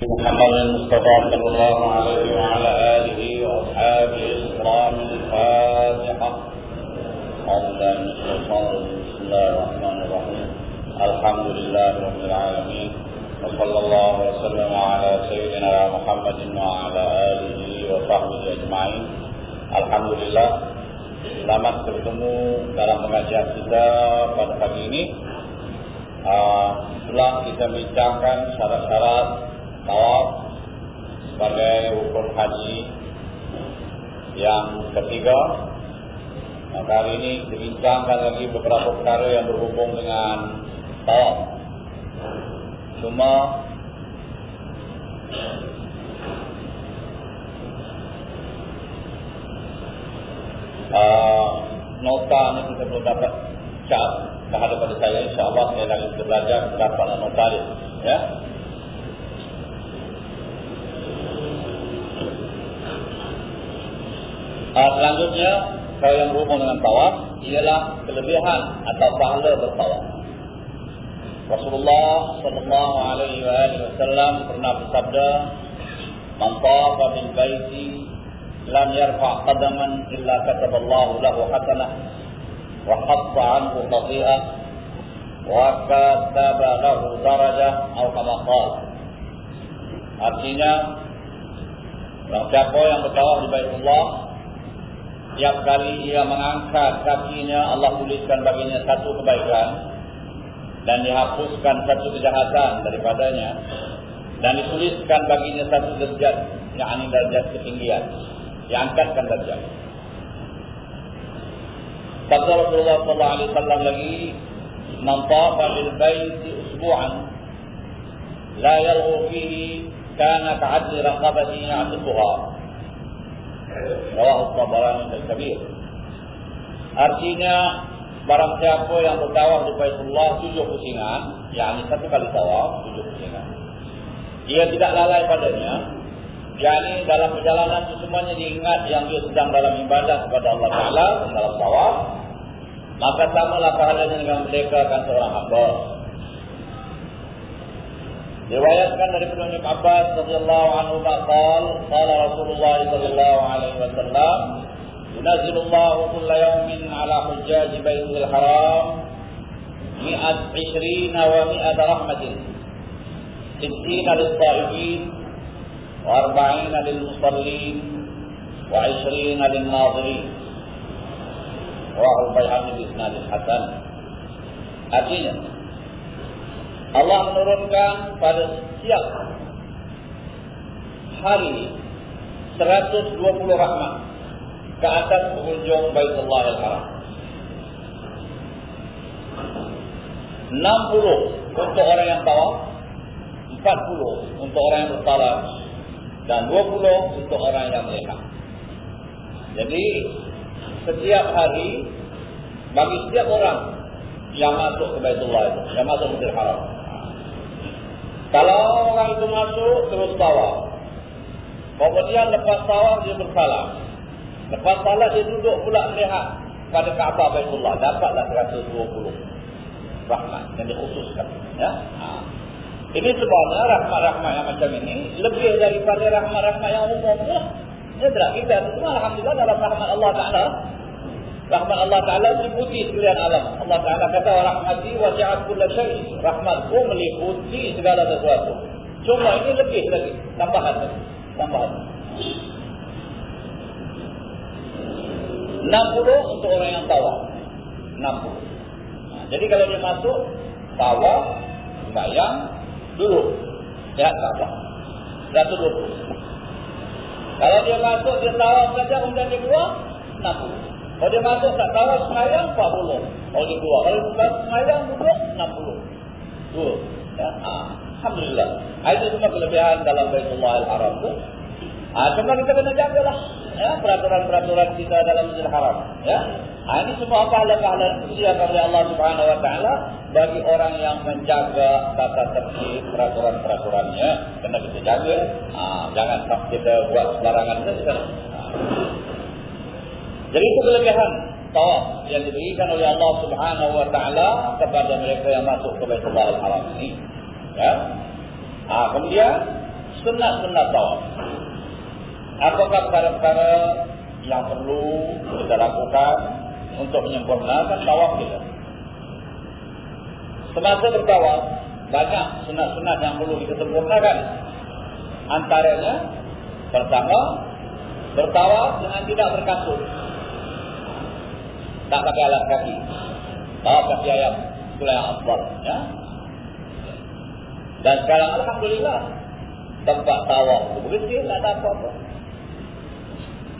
محمد المصطفى صلى الله عليه وعلى آله وأصحابه الكرام الفاتحة أعوذ من الشيطان بسم الله الرحمن الرحيم الحمد لله رب العالمين وصلى الله وسلم على سيدنا محمد وعلى آله وصحبه أجمعين الحمد لله Selamat bertemu dalam pengajian kita pada pagi ini. Uh, setelah kita bincangkan syarat-syarat tawaf sebagai rukun haji yang ketiga, maka hari ini dibincangkan lagi beberapa perkara yang berhubung dengan tawaf. Cuma uh, nota ni kita belum dapat cap dah ada pada saya. insyaAllah saya lagi belajar dapat nota dia ya uh, selanjutnya kalau yang berhubung dengan tawaf ialah kelebihan atau pahala bertawaf. Rasulullah sallallahu alaihi wasallam pernah bersabda man tawafa bil baiti lam yarfa' qadaman illa kataballahu lahu hasanah wa hatta anhu khati'ah wa kataba lahu darajah atau kama artinya siapa yang bertawaf di Baitullah tiap kali ia mengangkat kakinya Allah tuliskan baginya satu kebaikan dan dihapuskan satu kejahatan daripadanya dan dituliskan baginya satu derajat yakni derajat ketinggian diangkatkan derajat. Kata Rasulullah sallallahu alaihi wasallam lagi, "Man tafa bil baiti usbu'an la yalghu fihi kana ka'adli raqabati ya'tiquha." Rawahu Tabarani al-Kabir. Artinya barang siapa yang bertawaf di Baitullah tujuh pusingan, yakni satu kali tawaf tujuh pusingan. Dia tidak lalai padanya, yakni dalam perjalanan itu semuanya diingat yang dia sedang dalam ibadah kepada Allah Taala dalam tawaf maka samalah pahalanya dengan merdekakan seorang hamba Riwayatkan dari Ibnu Abbas radhiyallahu anhu qala qala Rasulullah sallallahu alaihi wasallam ينزل الله كل يوم على حجاج بيته الحرام مئة عشرين ومئة رحمة ستين للصائمين وأربعين للمصلين وعشرين للناظرين. رواه البيهقي بإسناد حسن. Artinya, Allah menurunkan pada setiap hari 120 rahmat ke atas pengunjung Baitullah Al-Haram. 60 untuk orang yang tawaf, 40 untuk orang yang bersalat, dan 20 untuk orang yang melihat. Jadi setiap hari bagi setiap orang yang masuk ke Baitullah itu, yang masuk ke Haram. Kalau orang itu masuk terus tawaf. Kemudian lepas tawaf dia bersalam. Lepas salat dia duduk pula melihat pada Kaabah Baitullah dapatlah 120 rahmat yang dikhususkan ya. Ha. Ini sebabnya rahmat-rahmat yang macam ini lebih daripada rahmat-rahmat yang umum lah. Ya? Kita semua Alhamdulillah dalam rahmat Allah Ta'ala. Rahmat Allah Ta'ala meliputi sekalian alam. Allah Ta'ala kata, Rahmati wa ja'ad kulla syari. Rahmatku meliputi segala sesuatu. Cuma ini lebih lagi. Tambahan lagi. Tambahan. 60 untuk orang yang tawaf. 60. Nah, jadi kalau dia masuk, tawaf, bayang, dulu. Ya? Satu dulu. Kalau dia masuk, dia tawaf saja, kemudian dia keluar, 60. Kalau dia masuk, tak tawaf semayang, 40. Kalau dia keluar. Kalau dia semayang, duduk, 60. Dua. Ya, ha. Alhamdulillah. Itu semua kelebihan dalam Baitullah Al-Haram itu. Ha, cuma kita kena jagalah ya, peraturan-peraturan kita dalam Masjidil Haram. Ya. Ha, ini semua pahala-pahala disediakan oleh Allah Subhanahu Wa Taala bagi orang yang menjaga tata tertib peraturan-peraturannya. Kena kita jaga. Ha, jangan kita buat sembarangan saja. Ha. Jadi itu kelebihan tawaf yang diberikan oleh Allah Subhanahu Wa Taala kepada mereka yang masuk ke Baitullah Al Haram ini. Ya. Ha, kemudian Sunat-sunat tawaf. Apakah perkara-perkara yang perlu kita lakukan untuk menyempurnakan tawaf kita? Semasa bertawaf, banyak sunat-sunat yang perlu kita sempurnakan. Antaranya, pertama, bertawaf dengan tidak berkasut. Tak pakai alat kaki. Tawaf kaki ayam. Itulah yang afdal. Ya? Dan sekarang, Alhamdulillah, tempat tawaf itu bersih, tak ada apa-apa.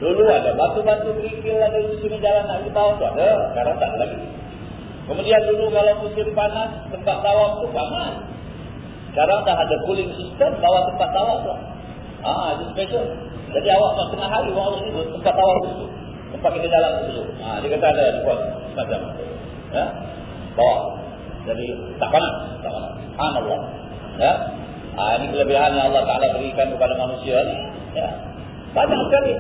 Dulu ada batu-batu kerikil, ada di sini jalan nak pergi tawaf tu ada. Sekarang tak lagi. Kemudian dulu kalau musim panas, tempat tawaf tu panas. Sekarang dah ada cooling system bawah tempat tawaf tu. Ah, itu special. Jadi awak tak tengah hari, awak harus duduk tempat tawaf tu. Tempat kita jalan tu. Ah, dia kata ada buat macam Ya? Bawah. Jadi tak panas, tak panas. Subhanallah. Ya? Ah, ini kelebihan yang Allah Taala berikan kepada manusia ni. Ya. Banyak sekali.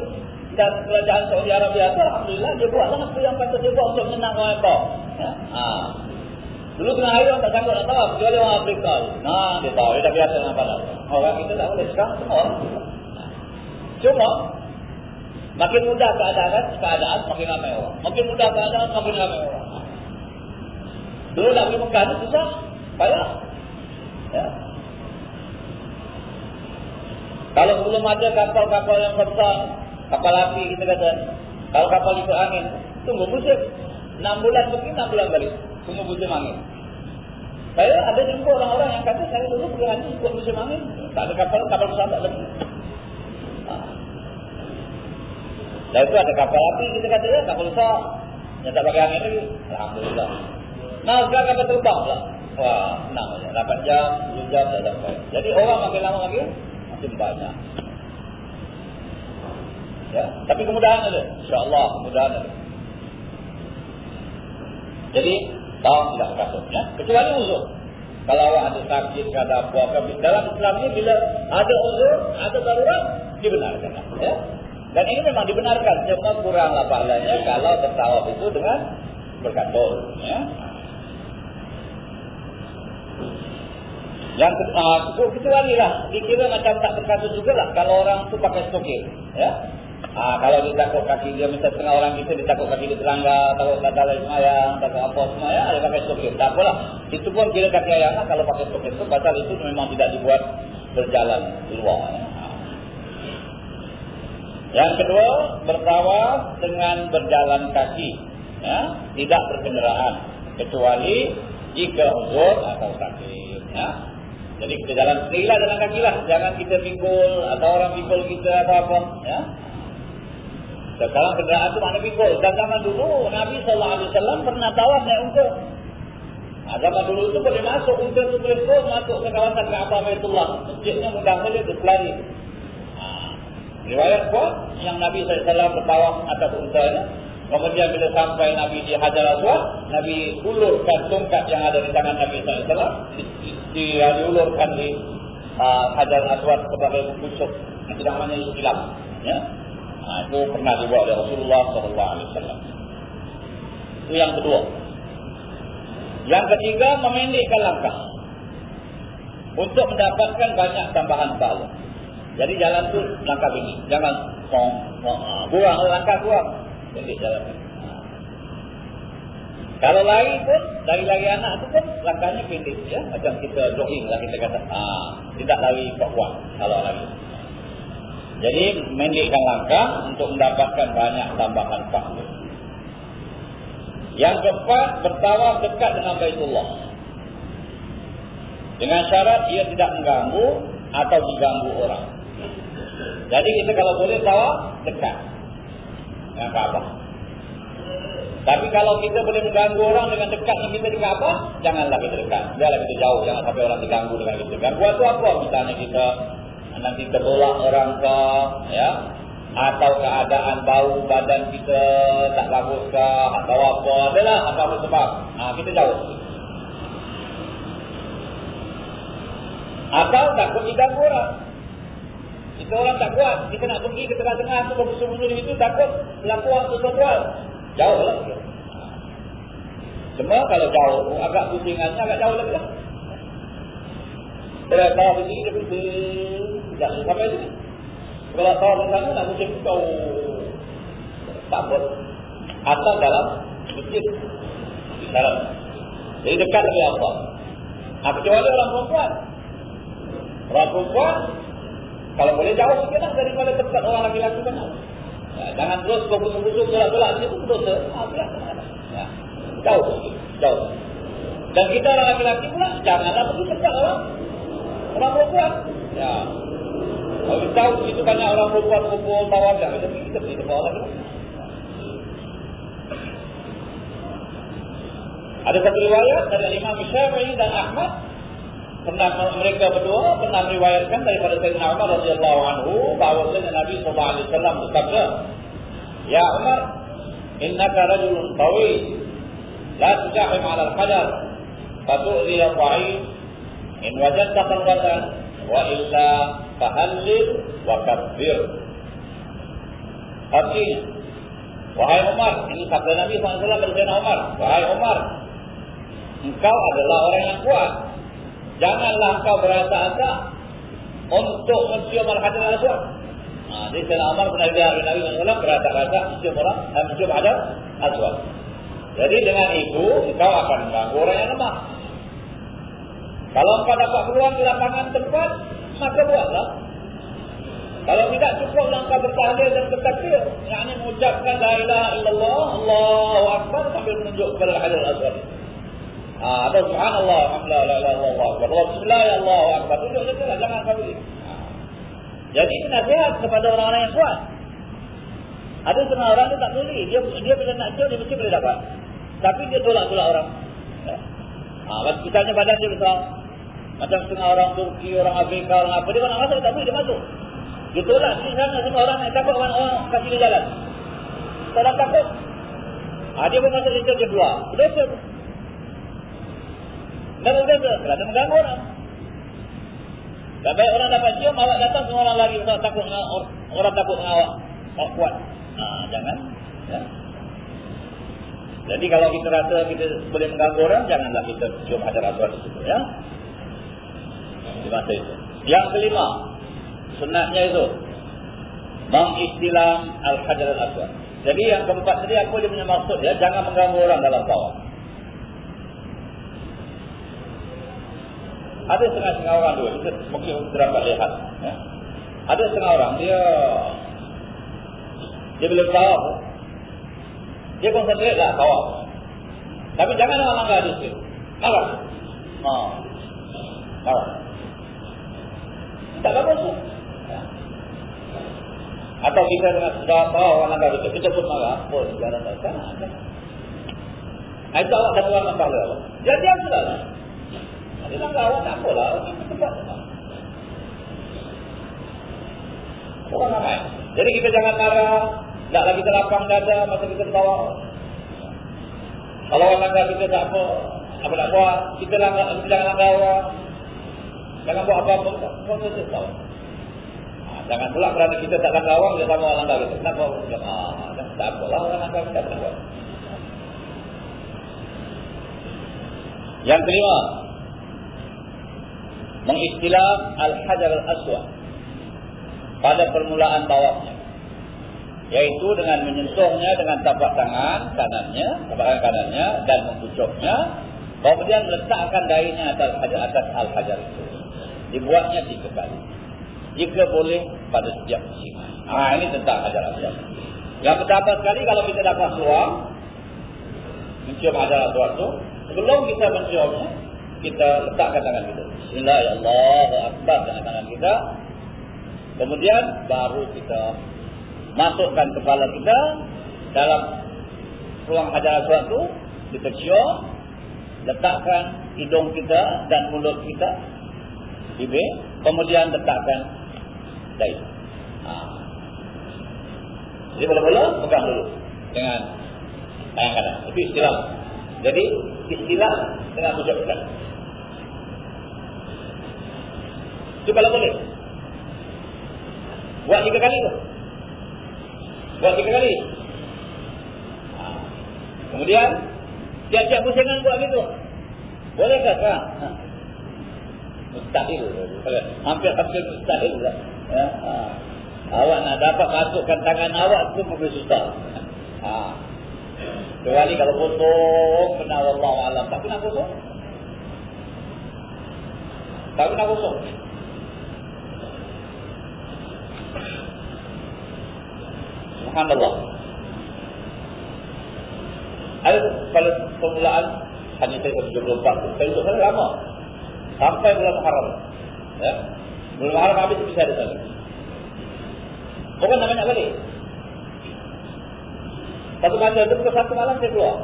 Dan kerajaan Saudi Arabia itu, Alhamdulillah, dia buat apa yang patut dia buat untuk menang orang ekor. Ya? Ha. Dulu hari orang tak sanggup nak tahu, kecuali orang Afrika. Nah, dia tahu, dia dah biasa dengan panas. Orang kita tak boleh sekarang, semua. Cuma, makin mudah keadaan, keadaan makin ramai orang. Makin mudah keadaan, makin ramai orang. Dulu nak pergi Mekah itu susah, payah. Ya. Kalau belum ada kapal-kapal yang besar, kapal api kita kata, kalau kapal ikut angin, tunggu musim. 6 bulan pergi, 6 bulan balik. Tunggu musim angin. Saya ada jumpa orang-orang yang kata, saya dulu pergi haji ikut musim angin. Tak ada kapal, kapal besar tak lagi. Ha. Dan itu ada kapal api kita kata, ya, kapal besar. Yang tak pakai angin lagi. Alhamdulillah. Nah, sekarang kapal terbang pula. Wah, senang saja. 8 jam, 10 jam, dah sampai. Jadi orang makin lama lagi, makin banyak. Ya, tapi kemudahan ada. InsyaAllah kemudahan ada. Jadi, tahu tidak kasut. Ya? Kecuali uzur. Kalau awak ada sakit, ada apa-apa. Dalam Islam ini, bila ada uzur, ada darurat, dibenarkan. Ya? Dan ini memang dibenarkan. Cuma kuranglah pahalanya kalau bertawaf itu dengan berkatut. Ya? Yang uh, kecuali lah, dikira macam tak berkatut juga lah kalau orang tu pakai stokir. Ya? Ha, kalau dia takut kaki dia mesti setengah orang kita dia takut kaki dia terlanggar, takut kata lain semayang, takut apa semua ya, dia pakai stokir. Tak apalah. Itu pun kira kaki ayam lah kalau pakai stokir itu pasal itu memang tidak dibuat berjalan keluar. Ya. Yang kedua, bertawaf dengan berjalan kaki. Ya, tidak berkenderaan. Kecuali jika uzur atau sakit. Ya. Jadi kita jalan sendirilah jalan kaki lah. Jangan kita pikul atau orang pikul kita atau apa. Ya. Sekarang kenderaan itu mana pikul. Dan zaman dulu Nabi SAW pernah tawaf naik unta. Nah, zaman dulu itu boleh masuk unta itu boleh masuk ke kawasan Kaabah Baitullah. Masjidnya mudah saja berlari. Riwayat pun yang Nabi SAW bertawaf atas untanya. Kemudian bila sampai Nabi di Hajar Aswad, Nabi ulurkan tongkat yang ada di tangan Nabi SAW. Di, di, di, diulurkan di uh, Hajar Aswad sebagai pucuk. Itu namanya Islam. Ya? Nah, itu pernah dibuat oleh Rasulullah SAW. Itu yang kedua. Yang ketiga, memendekkan langkah. Untuk mendapatkan banyak tambahan pahala. Jadi jalan tu langkah ini. Jangan kong, kong, uh, kurang langkah kurang. Pendek jalan ini. Kalau lari pun, lari-lari anak tu pun langkahnya pendek. ya Macam kita jogging lah kita kata. Ah, tidak lari kuat-kuat kalau lari. Jadi mendekkan langkah untuk mendapatkan banyak tambahan pahala. Yang keempat, bertawaf dekat dengan Baitullah. Dengan syarat ia tidak mengganggu atau diganggu orang. Jadi kita kalau boleh tawaf dekat dengan Kaabah. Tapi kalau kita boleh mengganggu orang dengan dekat dengan kita di Kaabah, janganlah kita dekat. Janganlah kita jauh, jangan sampai orang diganggu dengan kita. Gangguan itu apa? Misalnya kita nanti tertolak orang ke, ya, atau keadaan bau badan kita tak bagus ke, atau apa, adalah apa-apa sebab. Ha, kita jauh. Atau takut diganggu orang. Kita orang tak kuat. Kita nak pergi ke tengah-tengah tu bersembunyi di situ takut melakukan sesuatu hal. Jauh lah. Cuma kalau jauh, agak pusingannya agak jauh lagi lah. Saya tahu begini, dia tidak sampai sini. Kalau tahu di sana nak musim kau takut atau dalam masjid di dalam. Jadi dekat dengan Allah. Nah, kecuali orang perempuan. Orang perempuan kalau boleh jauh sikit lah daripada tempat orang laki-laki kan. Ya, jangan terus kau busuk-busuk gelap-gelap itu dosa. Ah, ya. Jauh. Jauh. Dan kita orang laki-laki pula janganlah pergi tempat orang orang perempuan. Ya. Kalau tahu itu banyak orang perempuan kumpul bawah. Kita pergi kita pergi tempat orang lagi. Ada satu riwayat dari Imam Syafi'i dan Ahmad pernah mereka berdua pernah meriwayatkan daripada Sayyidina Umar radhiyallahu anhu bahawa Sayyidina Nabi sallallahu alaihi wasallam bersabda, "Ya Umar, innaka rajulun tawil, la tujahim 'ala al-qadar, fatu'zi al-dha'if, in wajadta qarbatan wa illa fahallil wa kabbir." Artinya, wahai Umar, ini sabda Nabi SAW Sayyidina Umar, wahai Umar, engkau adalah orang yang kuat. Janganlah engkau berasa-asa untuk mencium al-hajar al-aswad. Ha, jadi Sayyidina Umar pernah dengar Nabi SAW berasa-rasa mencium orang dan eh, mencium hajar aswad. Jadi dengan itu, engkau akan mengganggu orang yang lemah. Kalau engkau dapat peluang di lapangan tempat, maka buatlah. Kalau tidak cukup langkah bertahlil dan bertakbir, yakni mengucapkan la ilaha illallah, Allahu akbar sambil menunjuk kepada al-hajar al-aswad. Ah, ada subhanallah, alhamdulillah, la ilaha illallah, Allah bismillah, Allah akbar. Tunjuk saja lah, jangan kau beri. Jadi ini nasihat kepada orang-orang yang kuat. Ada setengah orang tu tak boleh. Dia dia bila nak jual, dia mesti boleh dapat. Tapi dia tolak-tolak orang. Ya. Ha, misalnya badan dia besar. Macam setengah orang Turki, orang Afrika, orang apa. Dia nak masuk, tak boleh, dia masuk. Dia tolak. Di sana semua orang nak takut orang, orang kasih dia jalan. Tak takut. Ha, dia pun masuk, dia keluar. Dia dan berbeza kerana mengganggu orang. Baik orang dapat cium, awak datang semua orang lagi orang takut dengan orang, orang takut dengan awak. Awak kuat. Ha, jangan. Ya. Jadi kalau kita rasa kita boleh mengganggu orang, janganlah kita cium hajar aswad itu. Ya. Di masa itu. Yang kelima, sunatnya itu. Mengistilam al-hajar al-aswad. Jadi yang keempat tadi apa dia punya maksud ya, jangan mengganggu orang dalam tawaf. Ada setengah-setengah orang tu, kita mungkin kita dapat lihat. Ya. Ada setengah orang, dia dia bila tawaf, dia konsentrate lah tawaf. Tapi jangan orang langgar di situ. Marah. Ha. Marah. Tak bagus. Ya. Atau kita dengan sedar tahu orang langgar di kita pun marah. Oh, jangan tak sana. Itu awak dah keluar dengan pahala. Jadi apa lah? Dia langgar awak tak apalah. Orang ramai. Jadi kita jangan marah. Tak lagi terlapang dada masa kita bawa. Kalau orang langgar kita tak apa. Apa nak buat. Kita langgar, kita jangan langgar. Jangan buat apa-apa. Kau tahu. Ha, jangan pula kerana kita tak langgar orang. Dia sama langgar kita. Kenapa? Ha, tak apalah orang langgar kita tak. Yang kelima, mengistilah Al-Hajar Al-Aswad pada permulaan tawafnya yaitu dengan menyentuhnya dengan tapak tangan kanannya tapak kanannya dan membucuknya kemudian meletakkan dahinya atas atas Al-Hajar itu. Dibuatnya tiga kali jika boleh pada setiap musiman ah ini tentang Hajar Aswad. Yang pertama sekali kalau kita dapat peluang mencium Hajar Aswad itu sebelum kita menciumnya kita letakkan tangan kita. Bismillahirrahmanirrahim dengan tangan kita. Kemudian baru kita masukkan kepala kita dalam ruang hajar aswad itu. Kita cium. Letakkan hidung kita dan mulut kita. Bibir. Kemudian letakkan dahi. Ha. Jadi boleh-boleh pegang dulu. Dengan tangan kanan. Itu istilah. Jadi istilah dengan ucapkan. Itu kalau boleh. Buat tiga kali tu. Buat tiga kali. Ha. Kemudian, tiap-tiap pusingan buat gitu. Boleh tak? Ha. Mustahil. Hampir-hampir mustahil lah. Ya, ha. Awak nak dapat masukkan tangan awak pun susah. Ha. Kecuali kalau kosong, kena Allah Alam. Tak kena kosong. Tak kena kosong. Subhanallah. Ada pada permulaan hanya saya 74. Saya itu sangat lama. Sampai bulan Muharram. Ya. Bulan Muharram habis bisa ada sana. Orang nak banyak balik. Satu masa itu pukul satu malam saya keluar.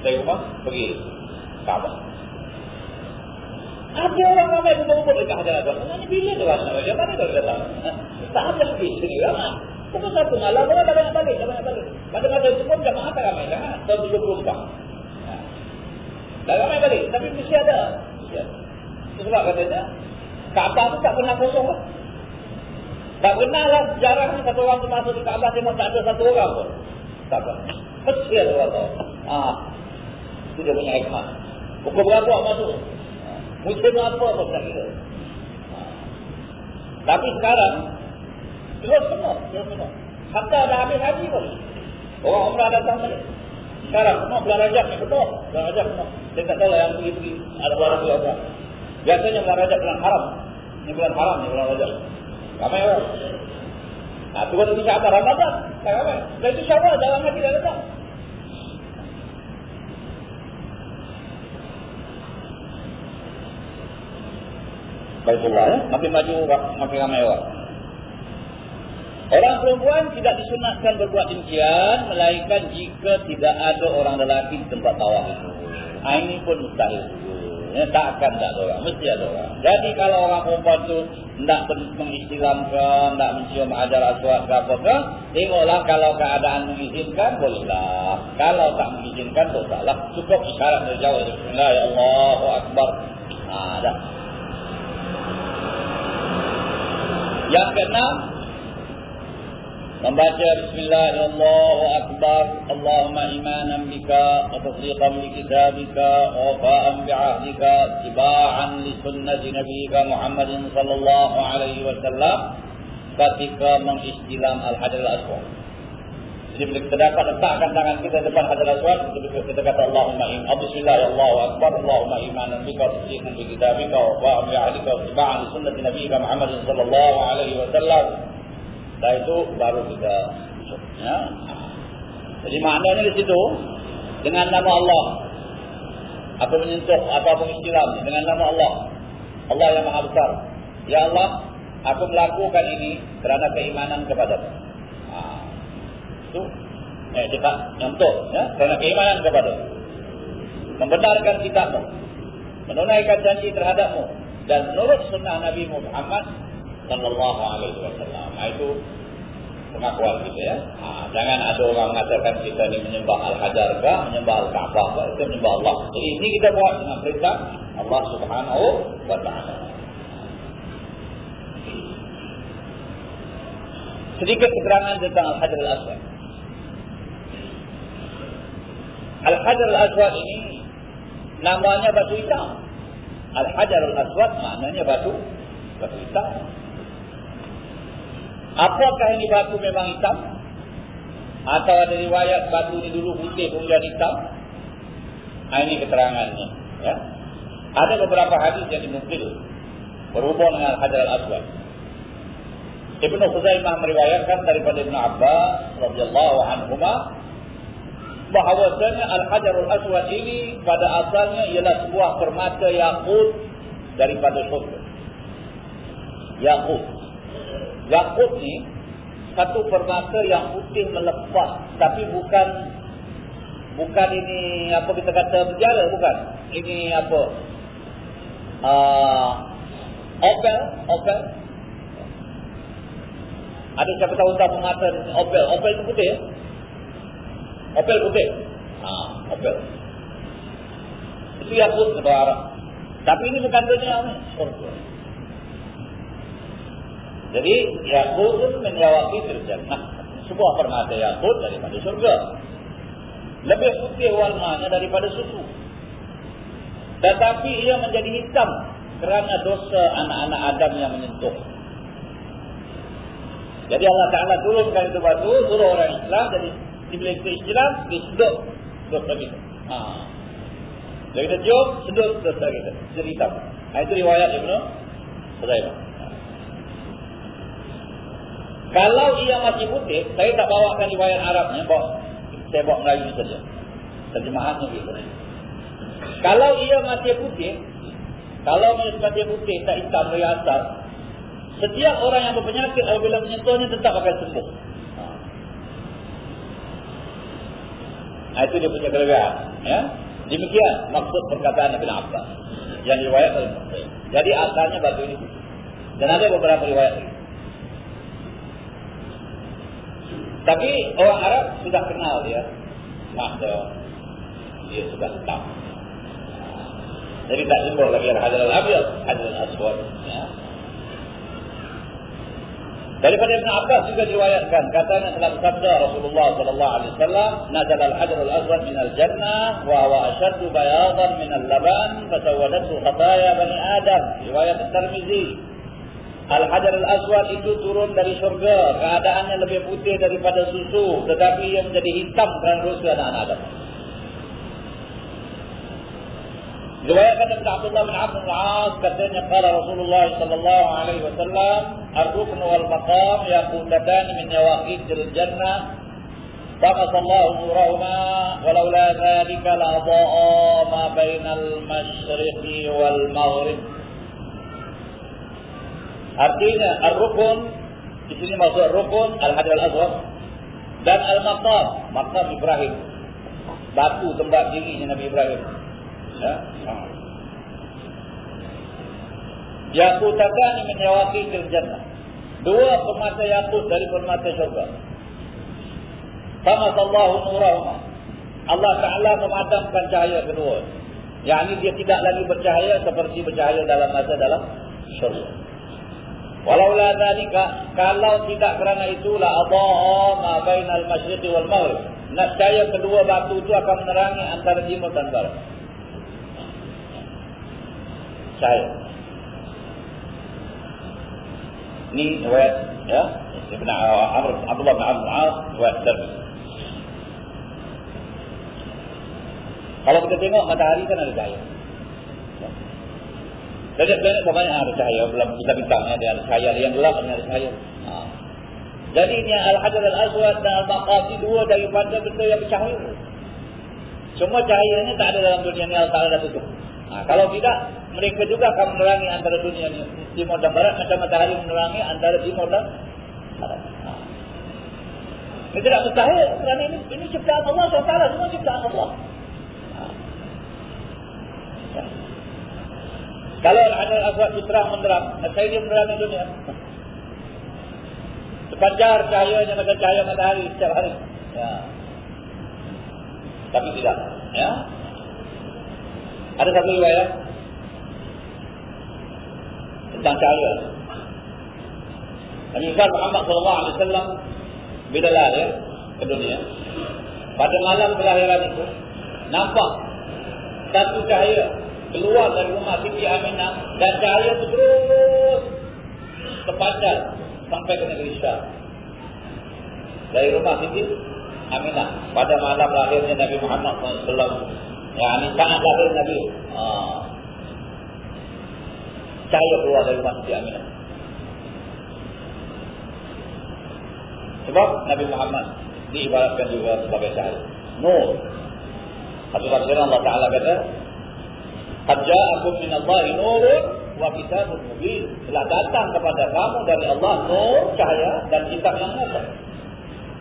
Saya rumah, pergi Kaabah. Ada orang ramai kumpul-kumpul dekat Tuhan. Sebenarnya bila tu orang ramai? Mana kau datang? Tak ada lagi sendiri ramai. Pukul satu malam, orang dah banyak balik. Banyak balik. Pada masa itu pun jamaah tak ramai. Jangan. Tahun 74. Dah ramai balik. Tapi mesti ada. Sebab katanya, Kaabah tu tak pernah kosong lah. Tak pernah lah jarang satu orang tu masuk di Kaabah tengok tak ada satu orang pun. Tak apa. Mesti ada orang tahu. Ah, itu dia punya hikmah. Pukul berapa awak masuk? Musim apa pun tak kira. Tapi sekarang, terus semua. Terus semua. Hatta dah habis haji pun. Orang umrah datang balik. Sekarang semua ni betul. Bulan rajab semua. Saya tak tahu lah yang pergi-pergi. Ada bulan rajab. Biasanya bulan rajab bulan haram. Ini bulan haram ni bulan rajab. Ramai orang. Nah, tu kan Syaban Ramadan. Tak ramai. Dan itu Syaban dalam hati dah datang. Baiklah ya. Makin maju, makin ramai orang. Orang perempuan tidak disunatkan berbuat demikian. Melainkan jika tidak ada orang lelaki di tempat tawaf itu. Ini pun mustahil. Ya, tak akan tak ada orang. Mesti ada orang. Jadi kalau orang perempuan itu tidak mengistilahkan, tidak mencium ajar aswad ke apa ke, tengoklah kalau keadaan mengizinkan, bolehlah. Kalau tak mengizinkan, salah. Cukup isyarat dari jauh. Bismillah, ya Allahu Akbar. Nah, dah. Yang keenam, Membaca Bismillahirrahmanirrahim. Allahumma imanan bika Wa tasdiqan bi kitabika Wa fa'an bi'ahdika Tiba'an li sunnati nabika Muhammadin sallallahu alaihi wasallam Ketika mengistilam Al-Hadir Al-Aswad. Jadi bila kita dapat letakkan tangan kita depan Hadir Al-Aswad Kita, kita kata Allahumma iman Bismillahirrahmanirrahim. Allahumma imanan bika Wa tasdiqan bi kitabika Wa fa'an bi'ahdika Tiba'an li sunnati nabika Muhammadin sallallahu alaihi wasallam setelah itu baru kita ya. Jadi maknanya di situ dengan nama Allah aku menyentuh pun istilah dengan nama Allah. Allah yang Maha Besar. Ya Allah, aku melakukan ini kerana keimanan kepada Ha. Itu eh kita nyentuh ya, kerana keimanan kepada Membenarkan kitabmu. Menunaikan janji terhadapmu dan menurut sunnah Nabi Muhammad sallallahu alaihi wasallam. Itu pengakuan kita ya. Ha, jangan ada orang mengatakan kita ni menyembah Al-Hajar ke, menyembah Al-Ka'bah ke, itu menyembah Allah. Jadi ini kita buat dengan perintah Allah Subhanahu wa taala. Sedikit keterangan tentang Al-Hajar Al-Aswad. Al-Hajar Al-Aswad ini namanya batu hitam. Al-Hajar Al-Aswad maknanya batu batu hitam. Apakah ini batu memang hitam? Atau ada riwayat batu ini dulu putih kemudian hitam? Nah, ini keterangannya. Ya. Ada beberapa hadis yang dimukil berhubung dengan Hajar al-Aswad. Ibnu Khuzaimah meriwayatkan daripada Ibnu Abbas radhiyallahu anhu bahawasanya Al-Hajar al-Aswad ini pada asalnya ialah sebuah permata yakut daripada surga. Yakut. Yakut ni satu permata yang putih melepas tapi bukan bukan ini apa kita kata berjara bukan. Ini apa? Uh, opel opel. Ada siapa tahu tak permata opel opel itu putih opel putih? Ha, opel. Itu yakut Arab. Tapi ini bukan dunia surga jadi yakut min yawaqit jannah. Sebuah permata yakut daripada surga. Lebih putih warnanya daripada susu. Tetapi ia menjadi hitam kerana dosa anak-anak Adam yang menyentuh. Jadi Allah Ta'ala turunkan itu batu, suruh orang Islam, jadi bila kita Islam, disedut dosa kita. Ha. Jadi kita cium, sedut dosa kita. Cerita. Ha, itu riwayat Ibn Sudaiman. Kalau ia masih putih, saya tak bawakan riwayat Arabnya, bawa, saya bawa Melayu saja. Terjemahannya gitu. Kalau ia masih putih, kalau masih putih, tak hitam dari asal, setiap orang yang berpenyakit apabila menyentuhnya tetap akan sembuh. Ha, itu dia punya kelebihan. Ya? Demikian maksud perkataan Nabi Abbas. Yang riwayat oleh Jadi asalnya batu ini. Dan ada beberapa riwayat ini. Tapi orang Arab sudah kenal dia. Masa dia sudah tahu. Jadi tak jumpa lagi ada hadal al-abiyah, hadal al-aswad. Ya. Daripada Ibn Abbas juga diriwayatkan katanya telah bersabda Rasulullah sallallahu alaihi wasallam nazal al-hajar al-aswad min al-jannah wa huwa ashaddu bayadan min al-laban fasawadathu khataya bani Adam riwayat Tirmizi Al-hajar al-aswad itu turun dari syurga keadaannya lebih putih daripada susu tetapi ia menjadi hitam kerana dosa anak-anak Adam Riwayat kata Abdullah bin Abdul Al-As katanya qala Rasulullah sallallahu alaihi wasallam ar-rukn wal maqam yaqutatan min yawaqidil jannah فقص الله نورهما ولولا ذلك لأضاء ما بين المشرق والمغرب Artinya ar-rukun di sini maksud ar-rukun al-hajar al-aswad dan al-maqam maqam Ibrahim batu tempat dirinya Nabi Ibrahim Ya. Yakutatan min yawaqi fil jannah. Dua permata yakut dari permata syurga. Sama sallahu nurahuma. Allah Taala memadamkan cahaya kedua. Yang ini dia tidak lagi bercahaya seperti bercahaya dalam masa dalam syurga. Walau la kalau tidak kerana itulah adha'a ma bainal masyriqi wal maghrib. Nascaya kedua batu itu akan menerangi antara timur dan barat saya. Ini riwayat ya Ibn Amr Abdullah bin Amr riwayat Tirmizi. Kalau kita tengok matahari kan ada cahaya. Jadi planet banyak ada cahaya belum kita bintang ada cahaya yang gelap ada cahaya. Ha. Jadi ini Al-Hajar Al-Aswad dan Al-Maqasi dua daripada benda yang bercahaya. Cuma cahayanya tak ada dalam dunia ni Allah Ta'ala dah tutup. Ha, kalau tidak, mereka juga akan menerangi antara dunia ini, timur dan barat macam matahari menerangi antara timur dan barat. Ha. Ini tidak mustahil kerana ini, ini ciptaan Allah SWT, semua ciptaan Allah. Ha. Ya. Kalau ada aswad putra menerang, saya dia menerangi dunia. Sepanjar cahayanya macam cahaya matahari setiap hari. Ya. Tapi tidak. Ya. Ada satu riwayat tentang cahaya. Nabi Muhammad sallallahu alaihi wasallam bila lahir ke dunia pada malam kelahiran itu nampak satu cahaya keluar dari rumah Siti Aminah dan cahaya itu terus terpancar sampai ke negeri Syam. Dari rumah Siti Aminah pada malam lahirnya Nabi Muhammad sallallahu alaihi wasallam Ya, ini sangat lahir Nabi. Ah. Cahaya keluar dari Masjid Aminah. Sebab Nabi Muhammad diibaratkan juga sebagai cahaya. Nur. Satu tafsiran Allah Ta'ala kata, Qad ja'akum min Allah nurun wa kitabun mubin. Telah datang kepada kamu dari Allah nur, cahaya dan kitab yang nyata.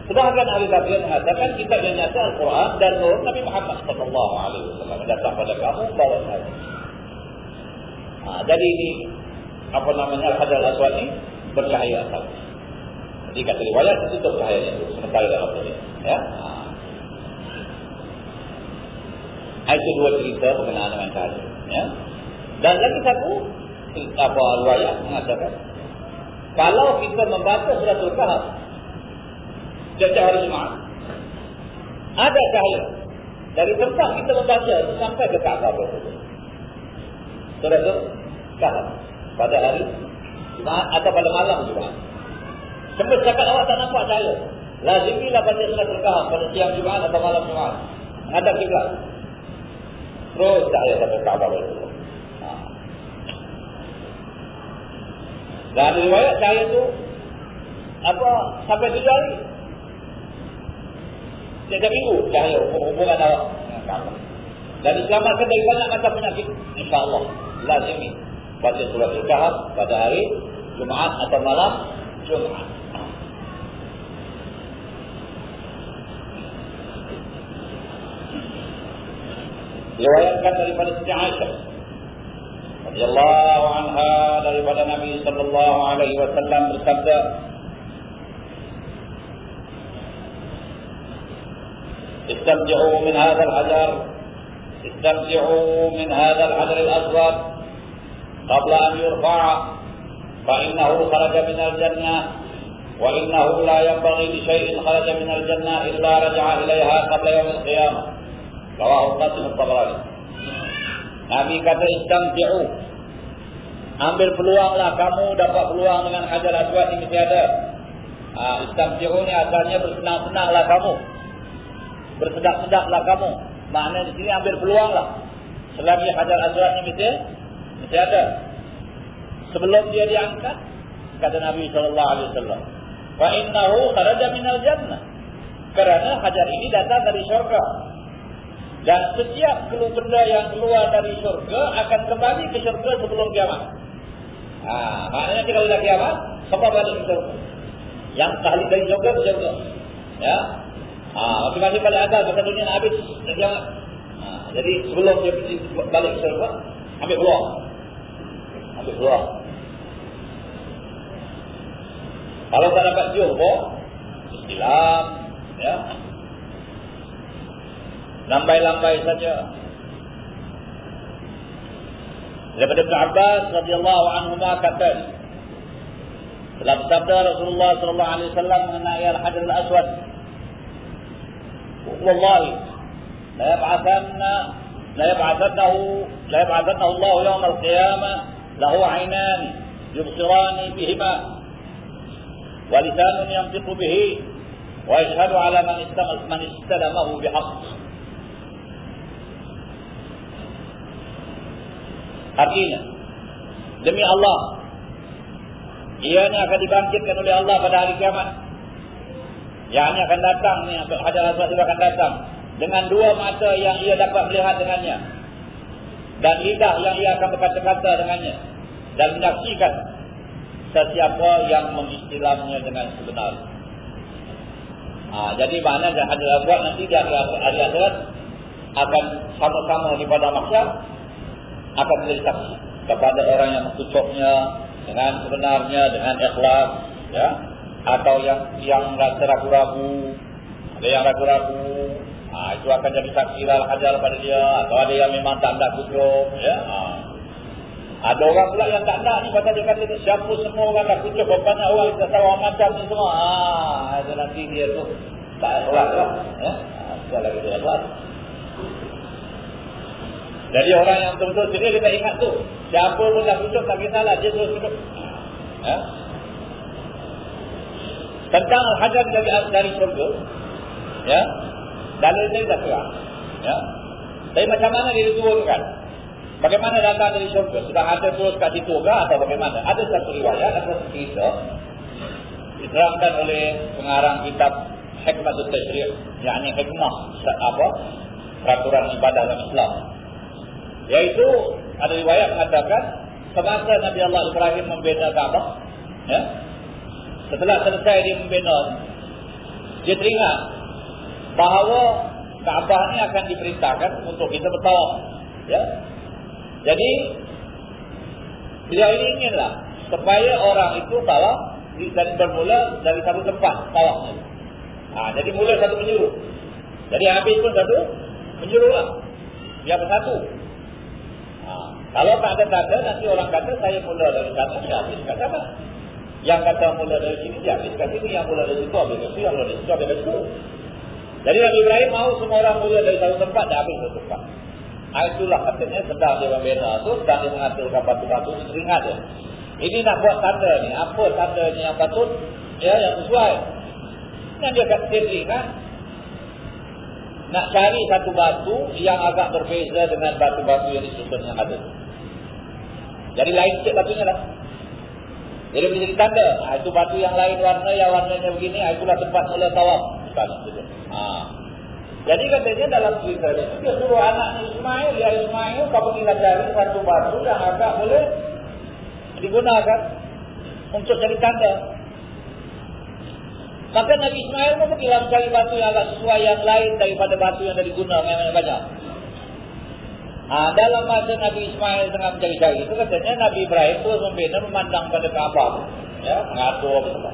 Sebahagian ahli tafsir mengatakan kitab yang nyata Al-Quran dan Nur Nabi Muhammad sallallahu alaihi wasallam datang pada kamu bawa saya. Ha, jadi ini apa namanya Al-Hadar Aswad ini bercahaya asal. Jadi kata riwayat itu bercahaya itu sementara dalam dunia. Ya. Ha. Itu dua cerita berkenaan dengan cahaya. Ya. Dan lagi satu apa riwayat mengatakan kalau kita membaca suratul kahf setiap hari Jumaat. Ada cahaya. Dari tempat kita membaca sampai ke Kaabah. Saudara Kahab pada hari Jumaat atau pada malam Jumaat. Sempat cakap awak tak nampak cahaya. Lazimilah baca surat Al-Kahf pada siang Jumaat atau malam Jumaat. Ada kiblat. Sampai Kaabah itu. Ha. Dan riwayat cahaya itu apa sampai tujuh hari. Setiap minggu cahaya hubungan Kaabah. Dan diselamatkan dari banyak macam penyakit. InsyaAllah. Lazimi. Baca surat Al-Kahf pada hari Jumaat atau malam Jumaat. Diriwayatkan daripada Siti Aisyah radhiyallahu anha daripada Nabi sallallahu alaihi wasallam bersabda Istamji'u min hadha al-hajar Istamji'u min hadha al-hajar al-aswad qabla an yurfa'a fa innahu kharaja min al-jannah wa innahu la yanbaghi li shay'in kharaja min al-jannah illa raja'a ilayha qabla yawm al-qiyamah Rawahu Qasim al-Tabrani. Nabi kata istamti'u. Ambil peluanglah kamu dapat peluang dengan Hajar Aswad ini mesti ada. Ha, istamti'u ni asalnya bersenang-senanglah kamu. Bersedak-sedaklah kamu. Makna di sini ambil peluanglah. Selagi Hajar Aswad ini mesti mesti ada. Sebelum dia diangkat kata Nabi wasallam, "Fa innahu kharaja minal jannah." Kerana hajar ini datang dari syurga. Dan setiap keluar benda yang keluar dari syurga akan kembali ke syurga sebelum kiamat. Ha, maknanya kalau dah kiamat, semua balik ke syurga. Yang kali dari syurga ke syurga. Ya. Ha, masing-masing balik ada, masa dunia habis. Kiamat. Ha, jadi sebelum dia balik ke syurga, ambil peluang. Ambil peluang. Kalau tak dapat syurga, Islam, ya, lambai-lambai saja. Daripada Ibn Abbas radhiyallahu anhu kata telah bersabda Rasulullah sallallahu alaihi wasallam mengenai al-hajar al-aswad. Wallahi la yab'athanna la yab'athannahu la yab'athannahu Allah yawm al-qiyamah lahu 'aynan yubsirani bihima wa lisanun yantiqu bihi wa yashhadu 'ala man Artinya Demi Allah Ianya akan dibangkitkan oleh Allah pada hari kiamat. Yang akan datang Hajar Aswad itu akan datang Dengan dua mata yang ia dapat melihat dengannya Dan lidah yang ia akan berkata-kata dengannya Dan menyaksikan Sesiapa yang mengistilahnya dengan sebenar. Ha, Jadi mana Hajar Aswad nanti di hari Aswad Akan sama-sama di pada masyarakat menjadi saksi kepada orang yang mengucapnya dengan sebenarnya dengan ikhlas ya. Atau yang yang rasa ragu-ragu. Ada yang ragu-ragu. Ha, itu akan jadi saksi lah hajar pada dia. Atau ada yang memang tak nak kucup ya. Ha. ada orang pula yang tak nak ni pasal dia kata siapa semua orang nak kucup banyak orang kita tahu macam ni semua. Ha, itu nanti dia tu. Tak ikhlas lah ya. Ha, sekali lagi dia ikhlas jadi orang yang betul-betul sendiri kita ingat tu. Siapa pun dah tutup tak kisahlah. Dia terus tutup. Ya? Tentang hajar dari, dari surga. Ya? Dalil ini dah terang. Ya? Tapi macam mana dia diturunkan? Bagaimana datang dari surga? Sudah ada terus kat situ ke atau bagaimana? Ada satu riwayat atau satu. Diterangkan oleh pengarang kitab Hikmatul Tashriq. Yang ini hikmah apa? Peraturan ibadah dalam Islam. Yaitu ada riwayat mengatakan semasa Nabi Allah Ibrahim membina Kaabah, ya, setelah selesai dia membina, dia teringat bahawa Kaabah ini akan diperintahkan untuk kita bertawaf. Ya. Jadi dia ini inginlah supaya orang itu tawaf dan bermula dari satu tempat tawaf. Ha, jadi mula satu penjuru. Jadi habis pun satu penjuru lah. Biar bersatu. Kalau tak ada tanda, nanti orang kata saya mula dari sana, saya habiskan sana. Yang kata mula dari sini, dia habiskan sini. Yang mula dari situ, habis situ. Yang mula dari situ, habis situ. Jadi Nabi Ibrahim mahu semua orang mula dari satu tempat, dan habis satu tempat. Ha, itulah katanya sedang dia membina tu, sedang dia mengaturkan batu-batu, teringat dia. Ini nak buat tanda ni, apa tanda ni yang patut, ya, yang sesuai. Yang dia kata kan? Nak cari satu batu yang agak berbeza dengan batu-batu yang disusun yang ada. Jadi lain sikit batunya lah. Jadi boleh jadi tanda. Ha, itu batu yang lain warna, yang warnanya begini, ha, itulah tempat mula tawaf. Ha. Jadi katanya dalam cerita itu, dia suruh anak Ismail, ya Ismail, kamu tinggal cari satu batu yang agak boleh digunakan untuk jadi tanda. Maka Nabi Ismail pun pergilah mencari batu yang agak sesuai yang lain daripada batu yang dari guna yang banyak. Ha, dalam masa Nabi Ismail tengah mencari-cari itu katanya Nabi Ibrahim tu membina memandang pada Kaabah. Ya, mengatur apa semua.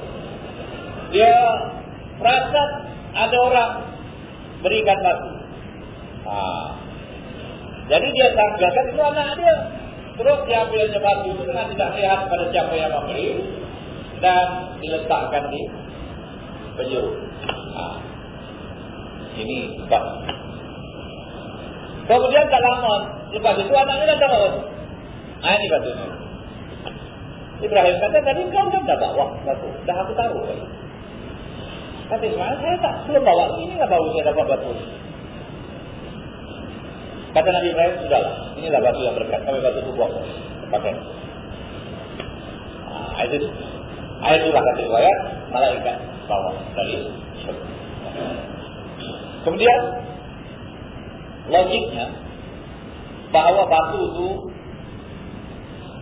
Dia perasan ada orang berikan batu. Ha. Jadi dia sanggakan itu anak dia. Terus dia ambilnya batu dengan tidak lihat pada siapa yang memberi. Dan diletakkan di penjuru. Ha. Ini sebab. Kemudian tak lama. Lepas itu anaknya datang batu. Ha, ini batunya. Ibrahim kata, tadi kau kan dah bawa batu. Dah aku taruh. Kata Ismail, saya tak belum bawa sini lah baru saya dapat batu. Kata Nabi Ibrahim, sudahlah. Inilah batu yang berkat. Kami batu itu buang. Pakai. Nah, itu ayat itulah kata Ibrahim, malaikat bawa dari Kemudian, logiknya, bahawa batu itu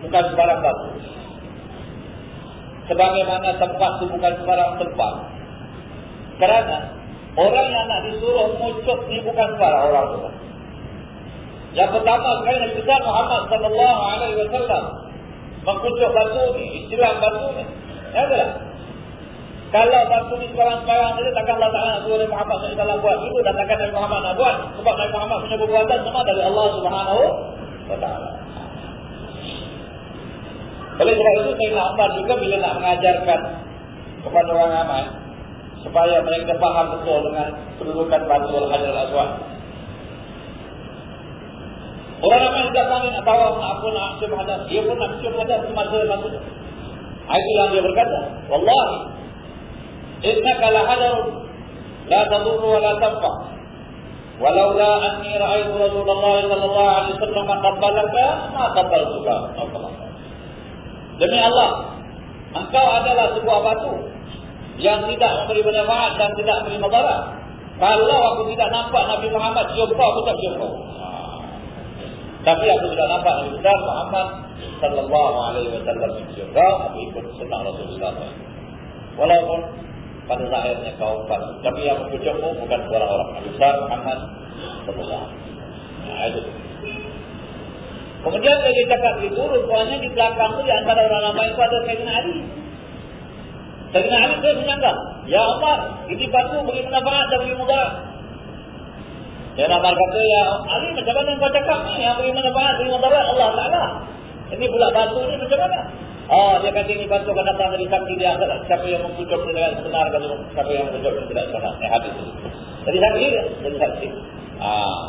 bukan sebarang batu. Sebagaimana tempat itu bukan sebarang tempat. Kerana orang yang nak disuruh muncul ni bukan para orang tua. Yang pertama sekali Nabi besar Muhammad sallallahu alaihi wasallam mengkucuk batu ni, istilah batu ni. Ya tak? Kalau batu ni sekarang-sekarang saja takkan Allah Ta'ala suruh Nabi Muhammad SAW buat itu dan takkan Nabi Muhammad nak buat sebab Nabi Muhammad punya perbuatan semua dari Allah Subhanahu Ta'ala. Oleh sebab itu Sayyidina Umar juga bila nak mengajarkan kepada orang ramai supaya mereka faham betul dengan kedudukan batu al-hajar al-aswad. Orang ramai tahu nak tahu apa nak cium hadas. Dia pun nak cium hadas semasa masa. Itu yang dia berkata. Wallahi. Innaka la hajar la tadurru wa la tanfa. Walaula anni ra'aytu Rasulullah sallallahu alaihi wasallam qabbalaka ma qabbaltuka. Demi Allah, engkau adalah sebuah batu yang tidak memberi manfaat dan tidak memberi mudarat. Kalau aku tidak nampak Nabi Muhammad kau, aku tak kau. Tapi aku sudah nampak Nabi Muhammad sallallahu alaihi wasallam kau, aku ikut sunnah Rasulullah. Walaupun pada zahirnya kau pas, tapi yang cium bukan seorang orang Nabi besar Muhammad sallallahu Nah, itu. Kemudian dia cakap itu, rupanya di belakang itu di antara orang ramai itu ada Sayyidina Ali. Sayyidina Ali saya menyangka, Ya Umar, ini batu beri manfaat dan beri mudarat. Ya Umar kata, Ya Ali, macam mana kau cakap ni? Yang beri manfaat, beri mudarat Allah Ta'ala. Ini pula batu ni macam mana? Oh dia kata ini batu akan datang dari saksi dia adalah siapa yang mengucap dengan benar dan siapa yang mengucap tidak benar. Eh habis itu. Jadi saksi dia, jadi saksi. Ah.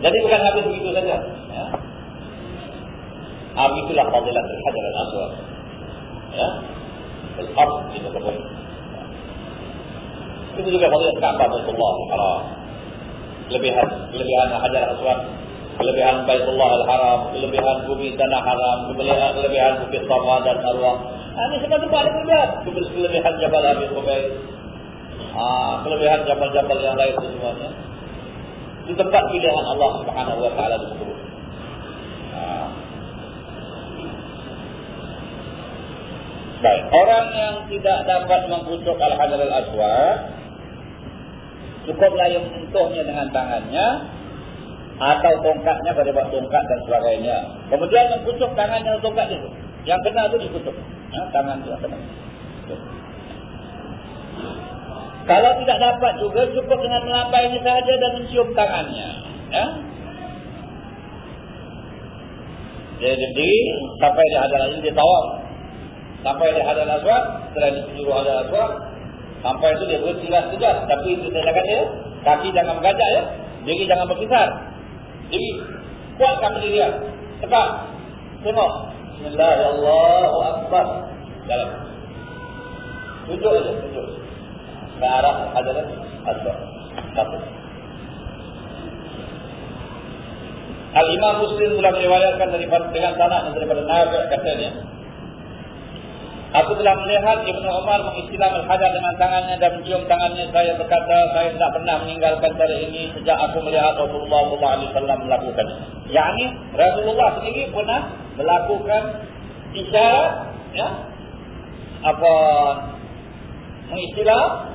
Jadi bukan habis begitu saja. Ya. Ah itulah fadilah dari hajar dan aswar. Ya. Al-Qaf itu kebun. Itu juga fadilah kakak Rasulullah. Kalau ah. lebih lebih hajar dan aswar kelebihan Baitullah Al-Haram kelebihan bumi tanah haram kelebihan kelebihan bukit Safa dan Marwah. Nah, ini semua tempat ada kelebihan. Kelebihan Jabal Abi Qubaid ah, kelebihan jabal-jabal yang lain itu semuanya. Itu tempat pilihan Allah Subhanahu Wa Taala di Baik, orang yang tidak dapat mengkucuk al-hajar al-aswad cukuplah yang menyentuhnya dengan tangannya atau tongkatnya pada buat tongkat dan sebagainya. Kemudian mengkucuk tangannya dan tongkat itu. Yang kena itu dikucuk. Ya, tangan itu kena. Kalau tidak dapat juga cukup dengan melambainya saja dan mencium tangannya. Ya. Jadi sampai dia ada lagi dia tawaf Sampai di hadal aswad, setelah disuruh hadal aswad, sampai itu dia bersilah sejar. Tapi itu cakap dia, kaki jangan bergajak ya, diri jangan berkisar. Jadi Kuatkan pendirian. Tepat. Tengok. Bismillah. Allahu Akbar. Jalan. Tunjuk saja. Tunjuk. Ke arah hadapan Aswad. Satu. Al-Imam Muslim telah meriwayatkan daripada dengan sanad daripada Nabi katanya Aku telah melihat Ibn Umar mengistilah al-hajar dengan tangannya dan mencium tangannya. Saya berkata, saya tidak pernah meninggalkan cara ini sejak aku melihat Rasulullah SAW melakukan. Yang ini, Rasulullah sendiri pernah melakukan isyarat, ya, apa, mengistilah,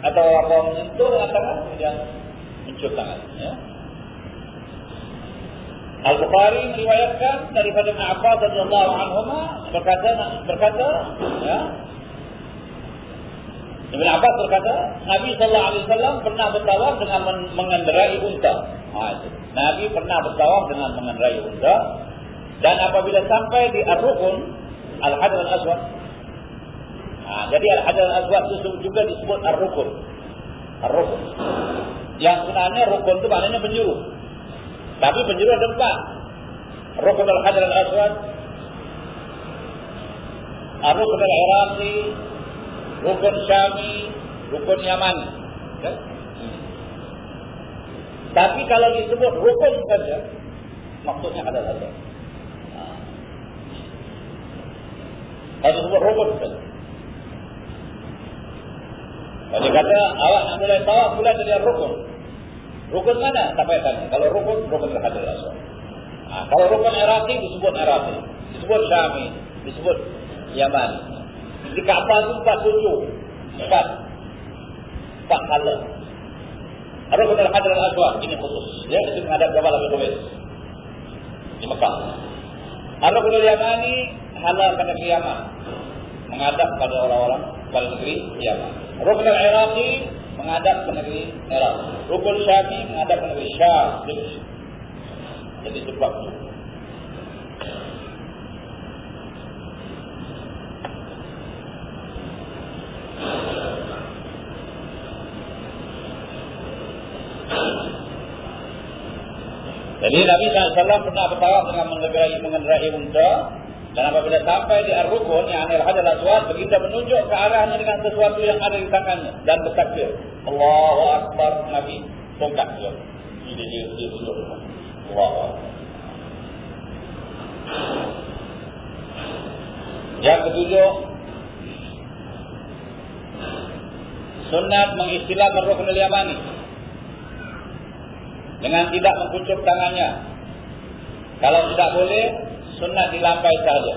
atau apa menyentuh dengan tangan, kemudian mencium tangan. Ya. Al-Bukhari meriwayatkan daripada Abbas radhiyallahu anhu berkata berkata ya Ibn Abbas berkata Nabi sallallahu alaihi wasallam pernah bertawaf dengan mengendarai unta. Ha. Nabi pernah bertawaf dengan mengendarai unta dan apabila sampai di Ar-Rukun Al-Hajar Al-Aswad Ha, jadi Al-Hajar Al-Aswad itu juga disebut Ar-Rukun. Ar-Rukun. Yang sebenarnya rukun itu maknanya penjuru. Tapi penjuru ada empat. Rukun al-Hajar al-Aswad. Rukun al-Iraqi. Rukun Syami. Rukun Yaman. Ya? Tapi kalau disebut rukun saja. Maksudnya ada. Ha. Kalau disebut rukun saja. Dia kata awak nak mulai tawaf mulai dari rukun. Rukun mana? Tak payah tanya. Kalau rukun, rukun terhadap Rasul. Ha, kalau rukun Iraqi, disebut Iraqi. Disebut Syami. Disebut Yaman. Di Kaabah itu empat tujuh. Empat. Empat hala. Rukun terhadap Rasul. Ini khusus. Ya, itu menghadap Jabal Abu Khubis. Di Mekah. Rukun Yamani, hala pada Yaman. Menghadap pada orang-orang pada negeri Yaman. Rukun Iraqi, menghadap ke negeri Iraq. Rukun Syafi menghadap ke negeri Syam. Jadi sebab itu. Jadi Nabi SAW pernah bertawaf dengan mengendarai, mengendarai unta dan apabila sampai di Ar-Rukun yang anil hadal aswad, begitu menunjuk ke arahnya dengan sesuatu yang ada di tangannya. Dan bertakbir. Allahu Akbar Nabi. Tongkat dia. Ini dia, dia tunjuk. Allahu Yang ketujuh. Sunat mengistilahkan Rukun al-Yamani. Dengan tidak mengkucup tangannya. Kalau tidak boleh, sunnah dilampai saja.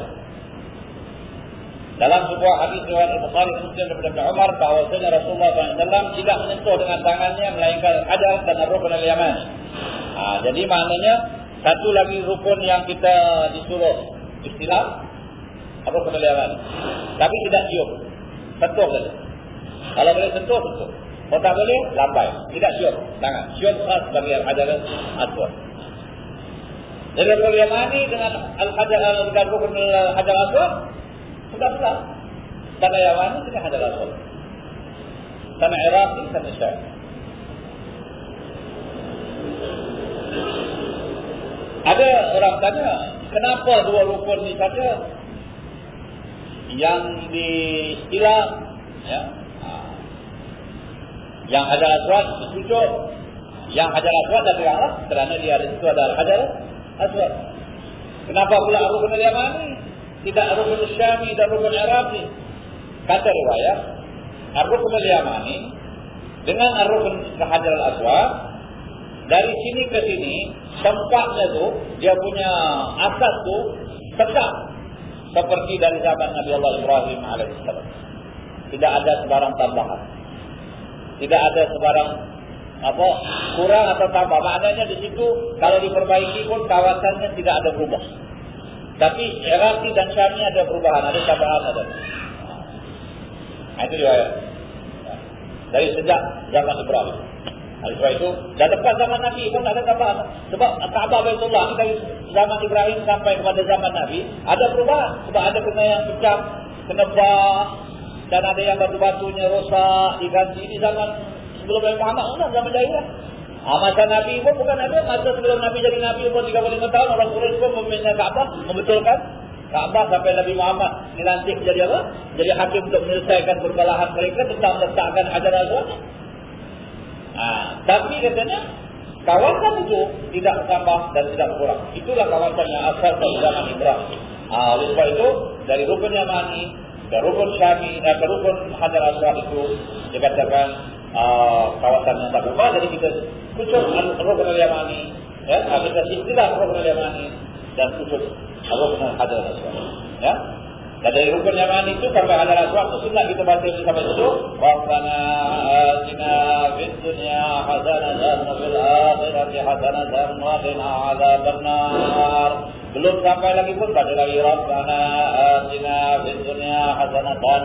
Dalam sebuah hadis riwayat Al-Bukhari Muslim daripada Umar bahwasanya Rasulullah SAW tidak menyentuh dengan tangannya melainkan hadal dan rukun al-yaman. Ha, jadi maknanya satu lagi rukun yang kita disuruh istilah rukun al-yaman. Tapi tidak cium. Sentuh saja. Kalau boleh sentuh, sentuh. Kalau tak boleh, lambai. Tidak cium tangan. Cium khas bagi al-hadal aswad. Jadi rukun Yamani dengan Al-Hajar rukun Al-Hajar Aswad sudah sudah. Tanah Yamani dengan Hajar Aswad. Tanah Iraqi tanah Syekh. Ada orang tanya, kenapa dua rukun ini saja yang diistilah ya, ha, yang Hajar setuju yang Hajar Aswad dari Allah kerana dia ada itu adalah Hajar Aswad. Kenapa pula rukun al-Yamani? Tidak rukun al-Syami dan rukun al-Iraqi. Kata riwayat, rukun al-Yamani dengan rukun al-Hajar al-Aswad, dari sini ke sini, tempatnya tu, dia punya asas tu, tetap seperti dari zaman Nabi Allah Ibrahim AS. Tidak ada sebarang tambahan. Tidak ada sebarang apa? Kurang atau tambah. Maknanya di situ kalau diperbaiki pun kawasannya tidak ada berubah. Tapi Iraqi dan Syami ada perubahan ada tambahan ada. Nah, itu dia dari sejak zaman Ibrahim. Sebab itu dan lepas zaman Nabi pun ada tambahan sebab Kaabah Baitullah dari zaman Ibrahim sampai kepada zaman Nabi ada perubahan. Sebab ada kena yang pecah kena bah dan ada yang batu-batunya rosak diganti di zaman sebelum Nabi Muhammad pun zaman jahiliah. Ha, masa Nabi pun bukan ada. Masa sebelum Nabi jadi Nabi pun 35 tahun. Orang Quraisy pun membina Kaabah. Membetulkan Kaabah sampai Nabi Muhammad dilantik jadi apa? Jadi hakim untuk menyelesaikan perbalahan mereka tentang letakkan Hajar Aswad. Ha, tapi katanya kawasan itu tidak bertambah dan tidak berkurang. Itulah kawasan yang asal dari zaman Ibrahim. Ha, oleh sebab itu dari rukun Yamani ke rukun Syami, eh, ke rukun Hajar Aswad itu dikatakan uh, kawasan yang tak berubah. Jadi kita khusus rukun al-Yamani ya kita istilah rukun al-Yamani dan khusus rukun al-Hajar al-Aswad ya? Dan dari rukun Yamani itu sampai Hajar al-Aswad itu sunnah kita baca itu sampai itu Rabbana atina fid dunya hasanatan wa fil akhirati hasanatan wa qina adzabannar. Belum sampai lagi pun baca lagi Rabbana atina fid dunya hasanatan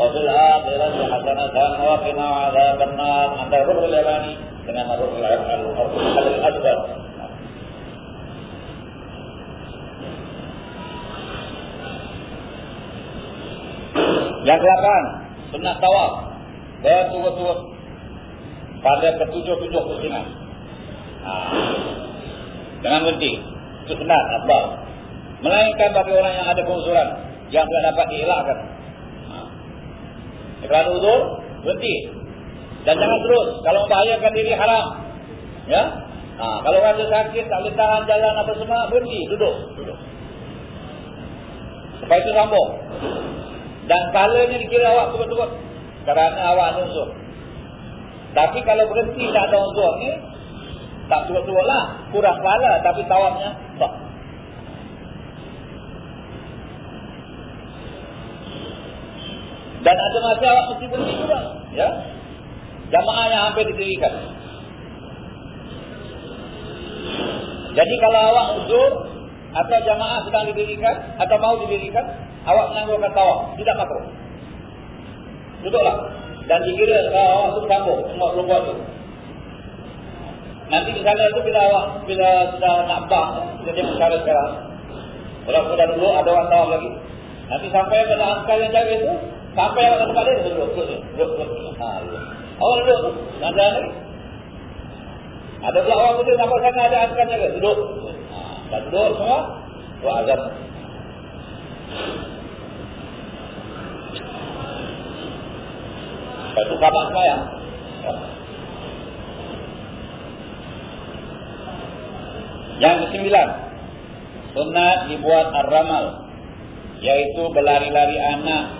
wa fil akhirati hasanatan wa qina adzabannar antara rukun Yamani dengan makhluk al-asbar. Yang delapan, sunat tawaf. Berturut-turut pada ketujuh-tujuh pusingan. Ha. Jangan berhenti. Itu sunat, asbab. Melainkan bagi orang yang ada pengusuran. Yang tidak dapat dielakkan. Kerana uzur, berhenti. Dan jangan terus. Kalau membahayakan diri haram. Ya. Ha, kalau rasa sakit, tak boleh tahan jalan apa semua, berhenti. Duduk. Duduk. Supaya itu sambung. Dan kalanya dikira awak turut-turut. Kerana awak ada unsur. Tapi kalau berhenti tak ada unsur ni, tak turut-turut lah. Kurang kala tapi tawabnya tak. Dan ada masa awak mesti berhenti juga. Ya jamaah yang hampir didirikan. Jadi kalau awak uzur atau jamaah sedang didirikan atau mau didirikan, awak menangguhkan tawaf, tidak makruh. Duduklah. Dan dikira kalau awak itu sambung, semua buat itu. Nanti misalnya itu bila awak bila sudah nak bang, kita dia mencari sekarang. Kalau sudah dulu ada orang tawaf lagi. Nanti sampai pada angka yang jauh itu, sampai awak tempat dia, duduk, duduk, duduk, duduk. Ha, duduk. Awak duduk. Ada ni. Ada pula orang putih nampak sana ada askarnya ke? Duduk. Ha, duduk semua. Buat azab. Lepas tu kabar saya. Yang kesembilan. Sunat dibuat ar-ramal. Iaitu berlari-lari anak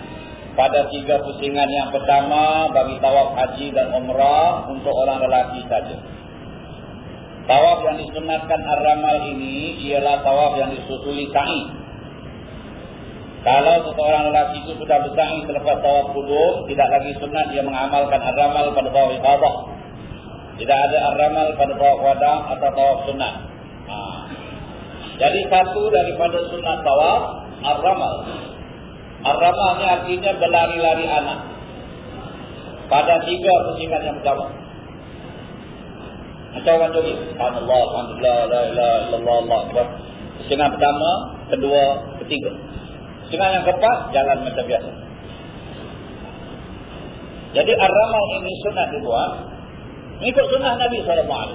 pada tiga pusingan yang pertama bagi tawaf haji dan umrah untuk orang lelaki saja. Tawaf yang disunatkan ar-ramal ini ialah tawaf yang disusuli sa'i. Kalau seseorang lelaki itu sudah bersa'i selepas tawaf kudus, tidak lagi sunat dia mengamalkan ar-ramal pada tawaf ibadah. Tidak ada ar-ramal pada tawaf wadah atau tawaf sunat. Ha. Jadi satu daripada sunat tawaf, ar-ramal. Ar-Ramah ni artinya berlari-lari anak. Pada tiga pusingan yang pertama. Macam orang jogi. Alhamdulillah, Alhamdulillah, la ilaha illallah, Allah pertama, kedua, ketiga. Pusingan yang keempat, jalan macam biasa. Jadi Ar-Ramah ini sunat dibuat. Mengikut sunnah Nabi SAW.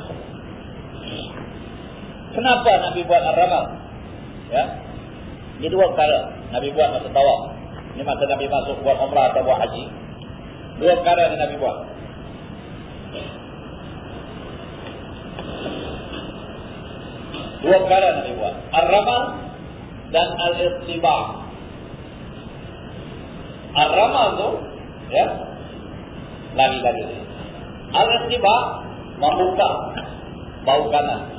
Kenapa Nabi buat Ar-Ramah? Ya. Ini dua perkara. Nabi buat masa tawaf. Ini masa Nabi masuk buat umrah atau buat haji. Dua perkara yang Nabi buat. Dua perkara Nabi buat. Ar-Ramal dan Al-Istiba. Ar-Ramal tu, ya, lari-lari. Al-Istiba membuka bau kanan.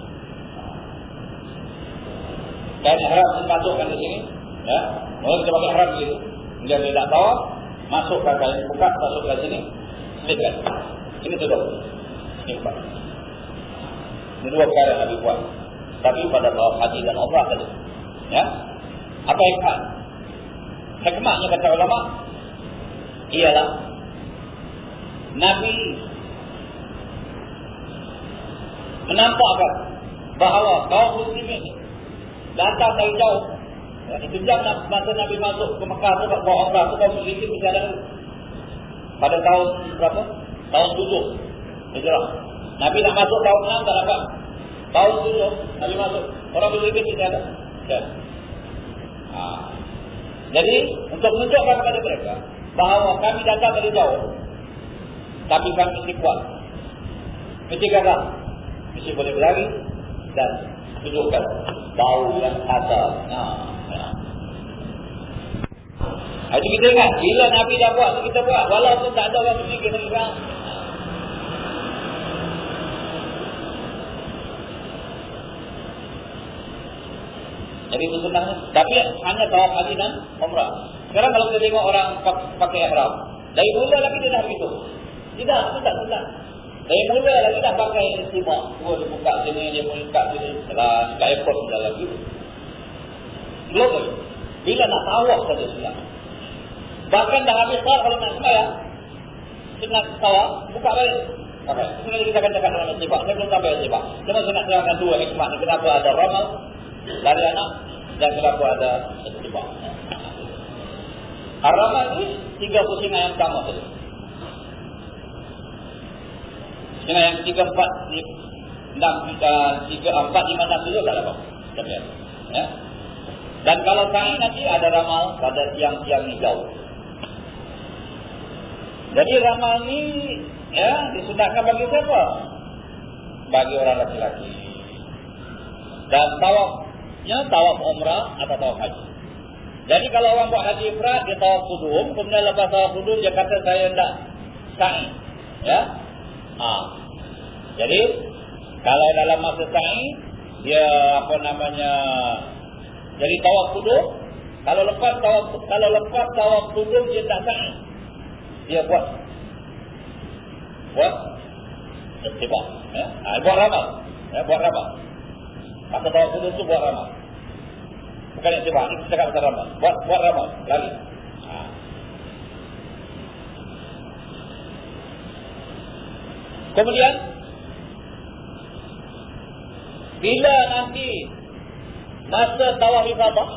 Dan harap dimasukkan di sini. Ya, Mula kita pakai harap begitu. Dia tidak tahu, masuk ke kain, buka, masuk ke sini, selipkan. Ini tutup. Ini buka. Ini dua perkara yang Nabi buat. Tapi pada bawah haji dan Allah tadi. Ya? Apa hikmah? Hikmahnya kata ulama, ialah Nabi menampakkan bahawa kaum muslimin datang dari jauh Ya, itu jam masa Nabi masuk ke Mekah tu bawa umrah tu baru sedikit berjalan pada tahun berapa? Tahun tujuh. Hijrah. Nabi nak masuk tahun 6 tak dapat. Tahun 7 Nabi masuk. Orang berlebih tidak ada. Ya. Ha. Jadi untuk menunjukkan kepada mereka bahawa kami datang dari jauh tapi kami mesti kuat. Mesti gagal. Mesti boleh berlari dan tunjukkan bau yang ada. Ha. Jadi kita ingat, bila Nabi dah buat, kita buat. Walaupun tak ada orang sini, kita ingat. Jadi itu senang. Tapi hanya tawaf haji dan umrah. Sekarang kalau kita tengok orang pakai ihram, dari mula lagi dia dah begitu. Tidak, tidak, tidak. Dari mula lagi dah pakai istimewa. Dua dia buka sini, dia buka sini. Setelah dekat airport sudah lagi. Lagi. Bila nak tawaf saja sudah. Bahkan dah habis tawaf kalau nak sembahyang. Nak tawaf, buka balik. Okay. Sebenarnya kita akan cakap dalam istimewa. Saya belum sampai istimewa. Cuma saya nak terangkan dua hikmah. Kenapa ada ramal, lari anak, dan kenapa ada istimewa. Ar-ramal ini tiga pusingan yang pertama saja. Dengan yang tiga empat enam tiga empat lima enam tujuh tak ada apa. Ya. Dan kalau sa'i nanti ada ramal pada tiang-tiang hijau. Jadi ramal ni ya disunahkan bagi siapa? Bagi orang laki-laki. Dan tawafnya tawaf umrah atau tawaf haji. Jadi kalau orang buat haji ifrat dia tawaf kudum, kemudian lepas tawaf kudum dia kata saya tidak sa'i. Ya. Ha. Jadi kalau dalam masa sa'i dia apa namanya jadi tawaf kudum, kalau lepas tawaf kalau lepas tawaf kudum dia tak sa'i dia buat. Buat istimewa ya? ha, buat ramal. Ya, buat ramal. Maka bawa itu buat ramal. Bukan istimewa ini kita cakap pasal ramal. Buat, buat ramal lagi ha. kemudian bila nanti masa tawaf ibadah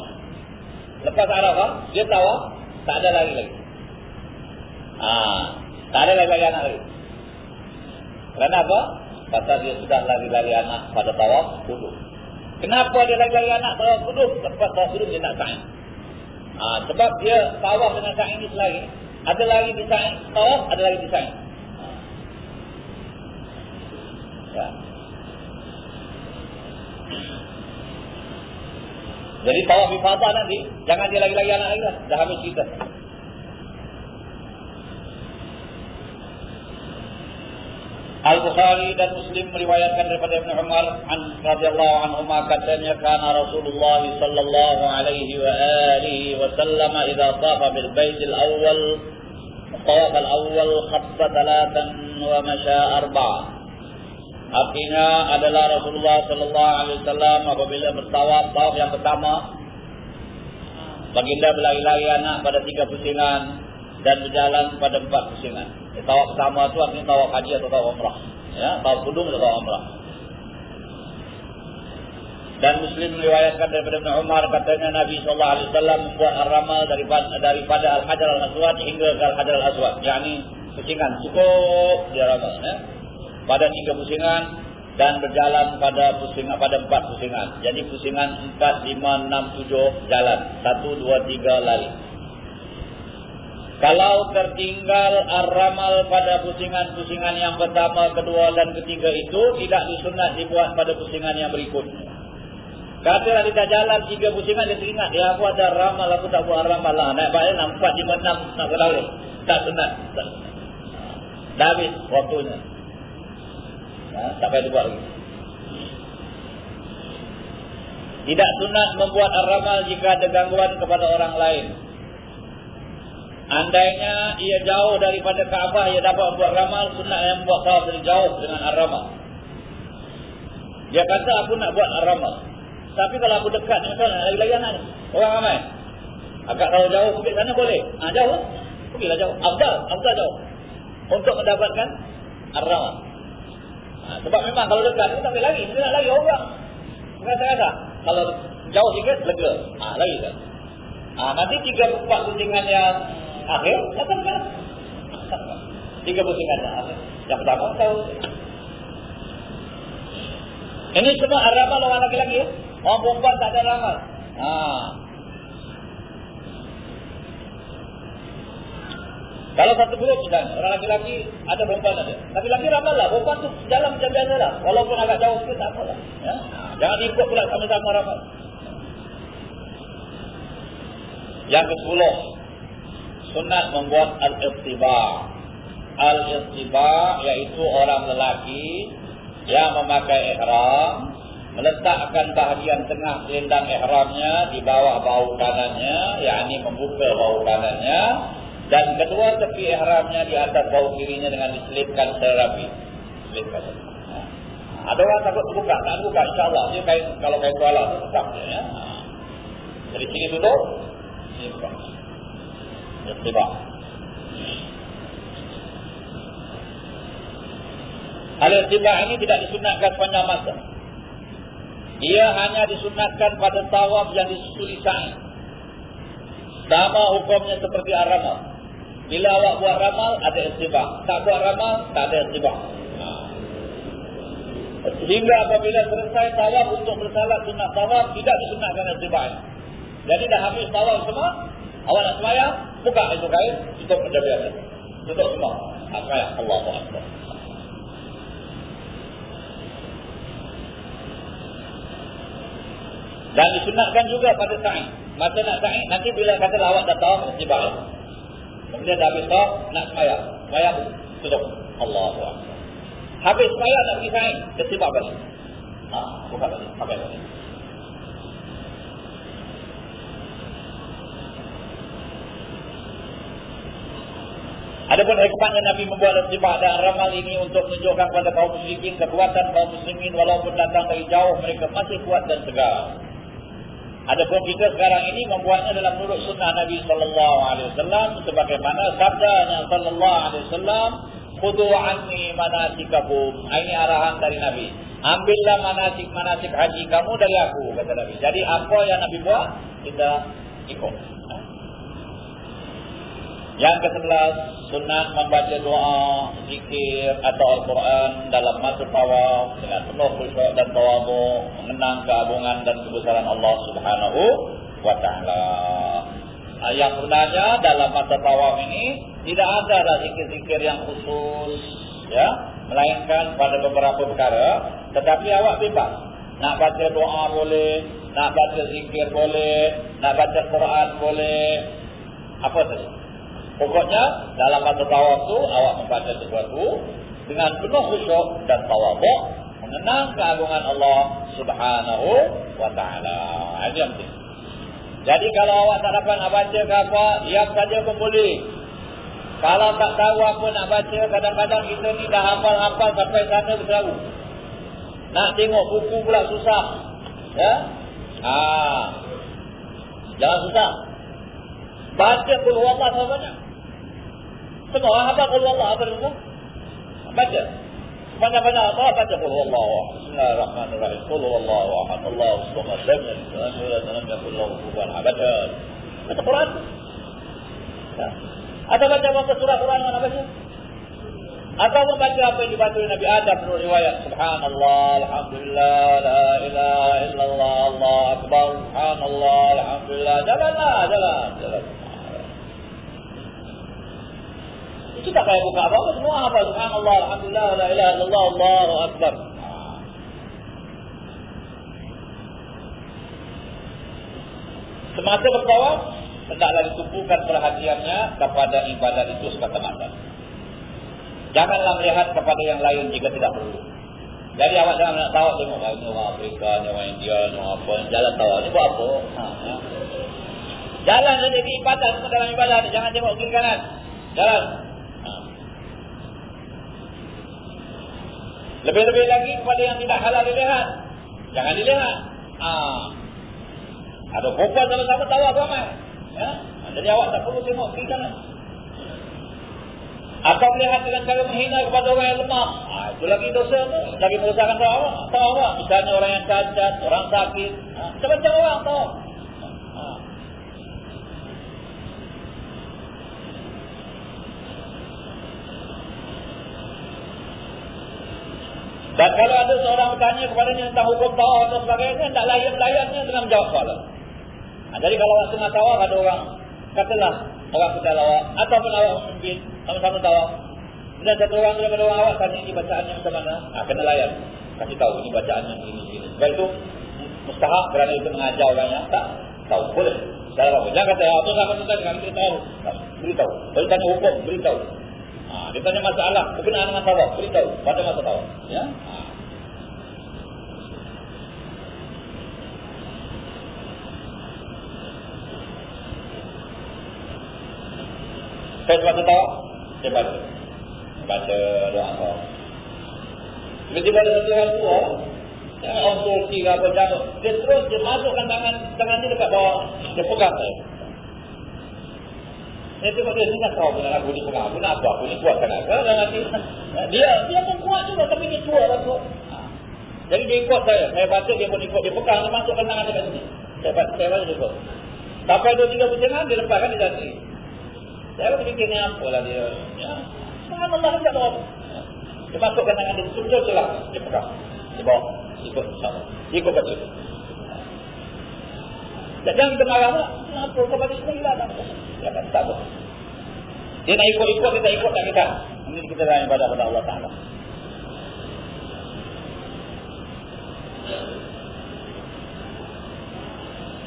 lepas arafah dia tawaf tak ada lagi lagi Ha, tak ada lagi-lagi anak lagi. Kerana apa? Pasal dia sudah lagi-lagi anak pada tawaf kudu. Kenapa dia lagi-lagi anak tawaf kudu? Sebab tawaf kudu dia tak sa'i. Ha, sebab dia tawaf dengan sa'i ini selagi. Ada lagi di sa'i. Tawaf ada lagi di sa'i. Ha. Ya. Jadi tawaf ifadah nanti, jangan dia lagi-lagi anak lagi lah. Dah habis cerita. Al-Bukhari dan Muslim meriwayatkan daripada Ibn Umar an radhiyallahu anhu katanya kana Rasulullah sallallahu alaihi wa alihi wa sallam idza tafa bil bait al-awwal tawaf al-awwal khatta thalathan wa masha arba'a Artinya adalah Rasulullah sallallahu alaihi wasallam apabila bertawaf tawaf yang pertama baginda berlari-lari anak pada tiga pusingan dan berjalan pada empat pusingan. Tawaf pertama itu artinya tawaf haji atau tawaf umrah. Ya, tawaf kudung atau tawaf umrah. Dan Muslim meriwayatkan daripada Ibn Umar katanya Nabi sallallahu alaihi wasallam membuat ar-ramal daripada daripada al-hajar al-aswad hingga ke al-hajar al-aswad. yakni pusingan cukup dia ramal ya. Pada tiga pusingan dan berjalan pada pusingan pada empat pusingan. Jadi pusingan empat, lima, enam, tujuh jalan. Satu, dua, tiga lari. Kalau tertinggal ar-ramal pada pusingan-pusingan yang pertama, kedua dan ketiga itu tidak disunat dibuat pada pusingan yang berikut. Katalah kita jalan tiga pusingan dia teringat dia aku ada ramal aku tak buat ramal lah. Naik balik nampak lima enam nak berlalu. Tak sunat. Habis waktunya. Ha, tak payah dibuat lagi. Tidak sunat membuat ar-ramal jika ada gangguan kepada orang lain. Andainya ia jauh daripada Kaabah, ia dapat buat ramal, sunat yang buat tawaf dari jauh dengan ar-ramal. Dia kata aku nak buat ar-ramal. Tapi kalau aku dekat, misalnya lagi-lagi anak ni, orang ramai. Agak terlalu jauh, pergi sana boleh. Ha, jauh, pergilah jauh. Afdal, afdal jauh. Untuk mendapatkan ar-ramal. Ha, sebab memang kalau dekat, tak boleh lagi. Kita nak lagi orang. Rasa-rasa. Kalau jauh sikit, lega. Ha, lagi kan. Ha, nanti tiga empat kucingan yang akhir datang kan tiga pusingan yang pertama tahu Ini semua ramal orang laki-laki ya. Orang perempuan tak ada ramal. Ha. Kalau satu grup misalnya, orang laki-laki ada perempuan ada. Laki-laki ramal lah. Perempuan tu macam biasa lah. Walaupun agak jauh sikit tak apa lah. Ya? Jangan ikut pula sama-sama ramal. Yang ke sepuluh. Sunat membuat al-istiba. Al-istiba iaitu orang lelaki yang memakai ihram meletakkan bahagian tengah selendang ihramnya di bawah bahu kanannya yakni membuka bahu kanannya dan kedua tepi ihramnya di atas bahu kirinya dengan diselipkan serapi selipkan ha. ada orang takut terbuka tak buka insyaAllah dia kain, kalau kain kuala tu tetap ya. Dari sini duduk sini buka tiba Al-Istiba ini tidak disunatkan sepanjang masa. Ia hanya disunatkan pada tawaf yang disusuli sa'i. Sama hukumnya seperti aramal. Bila awak buat ramal, ada istiba. Tak buat ramal, tak ada istiba. Sehingga apabila selesai tawaf untuk bersalat sunat tawaf, tidak disunatkan istiba. Jadi dah habis tawaf semua, awak nak semayang, buka itu kain, tutup kerja biasa. Tutup semua. Apa yang Allah SWT. Dan disunatkan juga pada sa'i. Masa nak sa'i, nanti bila kata awak dah tahu, mesti balik. Kemudian dah habis tahu, nak semayang. Semayang, tutup. Allah SWT. Habis semayang nak pergi sa'i, kesibak balik. Ha, buka balik, pakai balik. Adapun hikmahnya Nabi membuat sifat dan ramal ini untuk menunjukkan kepada kaum muslimin kekuatan kaum muslimin walaupun datang dari jauh mereka masih kuat dan segar. Adapun kita sekarang ini membuatnya dalam nurut sunnah Nabi sallallahu alaihi wasallam sebagaimana sabdanya sallallahu alaihi wasallam khudu anni manasikakum. Ini arahan dari Nabi. Ambillah manasik-manasik haji kamu dari aku kata Nabi. Jadi apa yang Nabi buat kita ikut. Yang ke-11 sunnah membaca doa, zikir atau Al-Quran dalam masa tawaf dengan penuh khusyuk dan tawadhu, mengenang keagungan dan kebesaran Allah Subhanahu wa taala. Ah, yang sebenarnya dalam masa tawaf ini tidak ada dah zikir-zikir yang khusus ya, melainkan pada beberapa perkara, tetapi awak bebas. Nak baca doa boleh, nak baca zikir boleh, nak baca Quran boleh. Apa saja. Pokoknya dalam masa tawaf tu awak membaca sesuatu dengan penuh khusyuk dan tawaduk mengenang keagungan Allah Subhanahu wa taala. Ini yang penting. Jadi kalau awak tak dapat nak baca ke apa, diam saja pun boleh. Kalau tak tahu apa nak baca, kadang-kadang kita ni dah hafal-hafal sampai sana berseru. Nak tengok buku pula susah. Ya? Ah. Jangan susah. Baca pun Allah sama banyak. Semua hafal qul Allah apa dulu? Baca. Banyak-banyak apa baca qul Allah. Bismillahirrahmanirrahim. Qul Allah ahad. Allahu samad. Lam yalid wa lam yulad wa lam yakul lahu kufuwan ahad. Baca Quran. Atau baca baca surah Quran mana baca? Atau membaca apa yang dibaca Nabi Adam menurut riwayat Subhanallah, Alhamdulillah, La ilaha illallah, Allah Akbar, Subhanallah, Alhamdulillah. Jalanlah, jalan, jalan. Itu tak payah buka apa-apa semua apa subhanallah alhamdulillah la ilaha illallah Allahu akbar. Semasa bertawaf hendaklah ditumpukan perhatiannya kepada ibadat itu semata-mata. Janganlah melihat kepada yang lain jika tidak perlu. Jadi awak jangan nak tahu tengok lain orang Afrika, orang India, orang apa, jalan tahu ni buat apa? Ha, ya. Jalan saja di ibadat dalam ibadat, jangan tengok kiri kanan. Jalan. Lebih-lebih lagi kepada yang tidak halal dilihat. Jangan dilihat. Ha. Ada perempuan sama-sama tahu apa ramai. Ya? Jadi awak tak perlu tengok kiri kanan. Atau melihat dengan cara menghina kepada orang yang lemah. Ha, itu lagi dosa tu. Lagi merusakan tahu awak. Tahu awak. Misalnya orang yang cacat, orang sakit. Ha, macam-macam orang tahu. Dan kalau ada seorang bertanya kepadanya tentang hukum tawaf dan sebagainya, tak layan-layannya dengan menjawab soalan. Ha, jadi kalau awak tengah tawaf, ada orang, katalah orang kita lawak, ataupun awak mungkin sama-sama tawaf. Dan satu orang daripada orang awak tanya ini bacaannya macam mana, ha, kena layan. Kasih tahu ini bacaannya begini-begini. Sebab itu, mustahak kerana itu mengajar orang yang tak tahu. Boleh. Jangan kata, apa sama kita dengan beritahu. Beritahu. Kalau tanya hukum, beritahu. Dia tanya masalah berkenaan dengan tawaf, beritahu pada masa tawaf. Ya. Saya baca tawaf, saya baca. Baca doa tawaf. Tiba-tiba ada satu orang tua, orang Turki ke apa. Dia terus dia masukkan tangan tangan dia dekat bawah. Dia pegang saya. Saya tengok dia sudah benar aku ni pegang. Aku nak apa? Aku kuat. Kan? Nanti, dia dia pun kuat juga tapi dia tua lah tu. Ha. Jadi dia ikut saya. Saya baca dia pun ikut. Dia pegang. Dia masukkan tangan dekat sini. Saya baca, saya baca dia ikut. Sampai dua tiga perjalanan dia lepaskan dia jadi. Saya pun fikir ni apa lah dia. Ya. Tuhan Allah tak tahu. Dia masukkan tangan dia. Betul-betul lah. Dia pegang. Dia bawa. Ikut. Ikut baca. Jangan kita marah lah. Kenapa kau bagi semua hilang? Ya kan, tak boleh. Dia nak ikut-ikut, kita ikut tak kita. Ini kita ibadah pada Allah Ta'ala.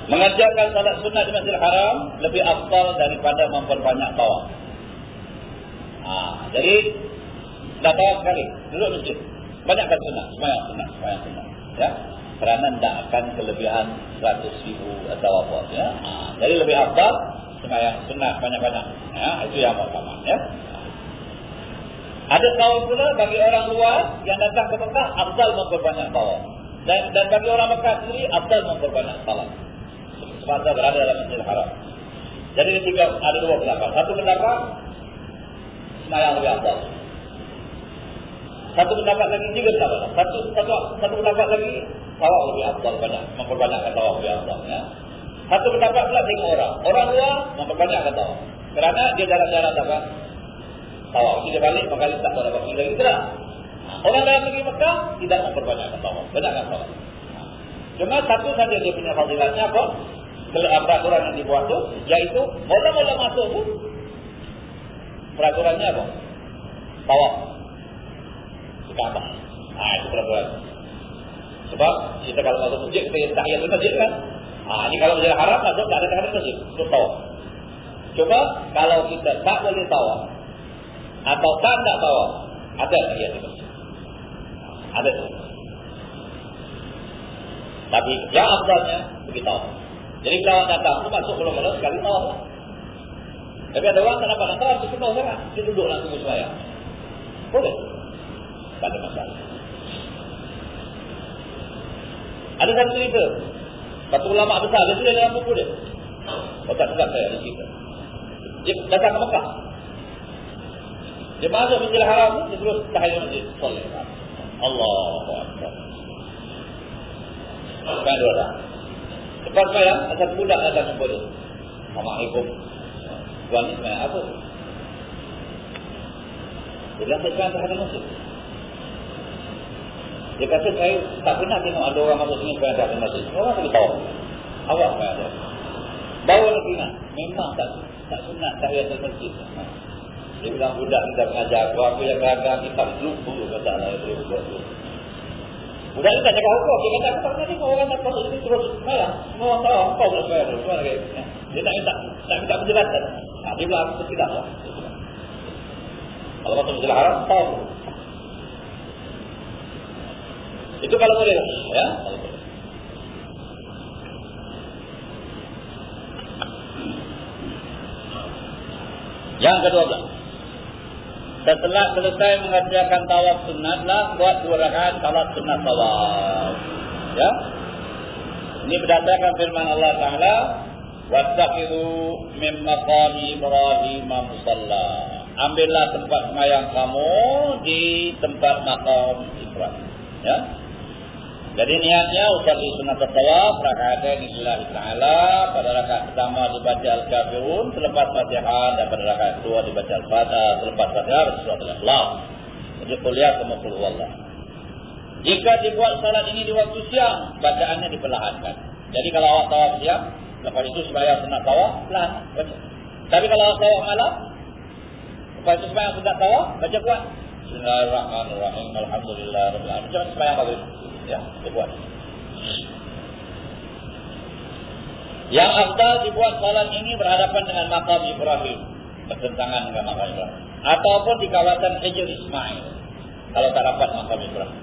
Mengajarkan salat sunnah di Masjidil Haram lebih afdal daripada memperbanyak tawaf. Ha, jadi, dah tawaf sekali. Duduk masjid. Banyakkan sunnah. Semayang sunnah. Semayang sunnah. Ya kerana tidak akan kelebihan 100 ribu atau apa ya. Ha, jadi lebih afdal sembahyang sunat banyak-banyak. Ya, itu yang pertama ya. Ada kaum pula bagi orang luar yang datang ke Mekah afdal memperbanyak tawaf. Dan dan bagi orang Mekah sendiri afdal memperbanyak salat. Semasa berada dalam Masjidil Haram. Jadi tiga ada dua pendapat. Satu pendapat sembahyang lebih afdal. Satu pendapat lagi tiga pendapat. Satu satu satu pendapat lagi tawaf lebih afdal banyak memperbanyakkan tawaf lebih afdal ya. Satu pendapat pula tengok orang. Orang luar memperbanyakkan tawaf. Kerana dia jalan-jalan apa? Tawaf. Dia balik maka dia tak dapat tinggal itu lah. Orang dalam negeri Mekah tidak memperbanyakkan tawaf. Banyakkan tawaf. Cuma satu saja dia punya fadilatnya apa? Peraturan yang dibuat itu, yaitu mula-mula masuk tu peraturannya apa? Tawaf. Kaabah. Ah itu peraturan. Sebab kita kalau masuk masjid kita tak ayat masjid kan. Ha, ini kalau masjid haram masuk tak ada tahiyat masjid. Untuk tahu. Coba kalau kita tak boleh tahu atau tak nak tahu ada tahiyat masjid. Ada. Tapi yang afdalnya begitu. Jadi kalau datang tu masuk belum-belum sekali tahu. Tapi ada orang tak dapat nak tahu, tu kena sangat. Dia duduk langsung sembahyang. Boleh. Tak ada masalah. Ada satu cerita. Satu ulama besar. Dia tulis dalam buku dia. Tak sedap saya ada cerita. Dia datang ke Mekah. Dia masuk Masjidil Haram. Dia terus tahayul masjid. Soleh. Allah. Sekarang dua dah. Lepas semayang, ada budak datang jumpa dia. Assalamualaikum. Tuan ni semayang apa? Dia saya semayang terhadap masjid. Dia kata saya tak pernah tengok ada orang masuk sini tak masuk. Orang tak tahu. Awak tak ada. Bawa lagi nak. Memang tak tak sunat tahiyat al-masjid. Dia bilang budak kita mengajar aku. Aku yang beragam kita lupa kata yang boleh buat tu. Budak ni tak cakap hukum. Dia kata aku tak pernah tengok orang tak masuk sini terus malam. Semua orang tahu. Kau pula sebayar tu. Dia tak minta, tak minta penjelasan. Dia bilang aku tidak lah. Kalau masuk masjid haram, tahu. Itu kalau boleh lah. Ya? Yang kedua belas. Setelah selesai mengerjakan tawaf sunatlah buat dua rakaat salat sunat tawaf. Ya. Ini berdasarkan firman Allah Taala, "Wattaqidu min maqami Ibrahim musalla." Ambillah tempat semayang kamu di tempat makam Ibrahim. Ya. Jadi niatnya usalli sunat tawaf rakaatain lillahi ta'ala pada rakaat pertama dibaca al-kafirun selepas Fatihah dan pada rakaat kedua dibaca al-Fatihah selepas Fatihah surat al-Ikhlas. Jadi kuliah sama qul huwallah. Jika dibuat salat ini di waktu siang, bacaannya diperlahankan. Jadi kalau awak tawaf siang, lepas itu sembahyang sunat tawaf, pelan baca. Tapi kalau awak tawaf malam, lepas itu sembahyang sunat tawaf, baca kuat. Bismillahirrahmanirrahim. Alhamdulillah. Macam sembahyang Ya, dibuat. Yang afdal dibuat salat ini berhadapan dengan makam Ibrahim. Bertentangan dengan makam Ibrahim. Ataupun di kawasan Hijr Ismail. Kalau tak dapat makam Ibrahim.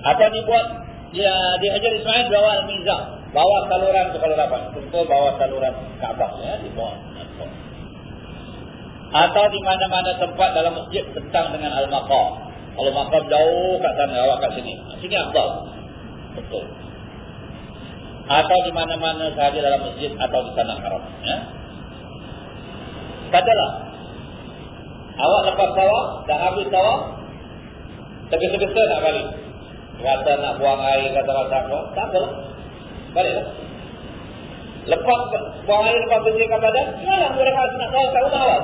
Atau dibuat ya, di Hajar Ismail bawa Al-Mizah. Bawa saluran itu kalau dapat. Tentu bawa saluran Kaabah. Ya, dibawa. Atau di mana-mana tempat dalam masjid tentang dengan Al-Maqam. Kalau Maqam jauh kat sana, awak kat sini. Sini Afdal. Betul. Atau di mana-mana sahaja dalam masjid atau di sana haram. Ya. Katalah. Awak lepas tawaf, dah habis tawaf. Tegesa-tegesa nak balik. Rasa nak buang air kata-kata apa? Tak apa. Baliklah. Lepas buang air lepas bersihkan badan, malah mereka nak tahu kat rumah awak.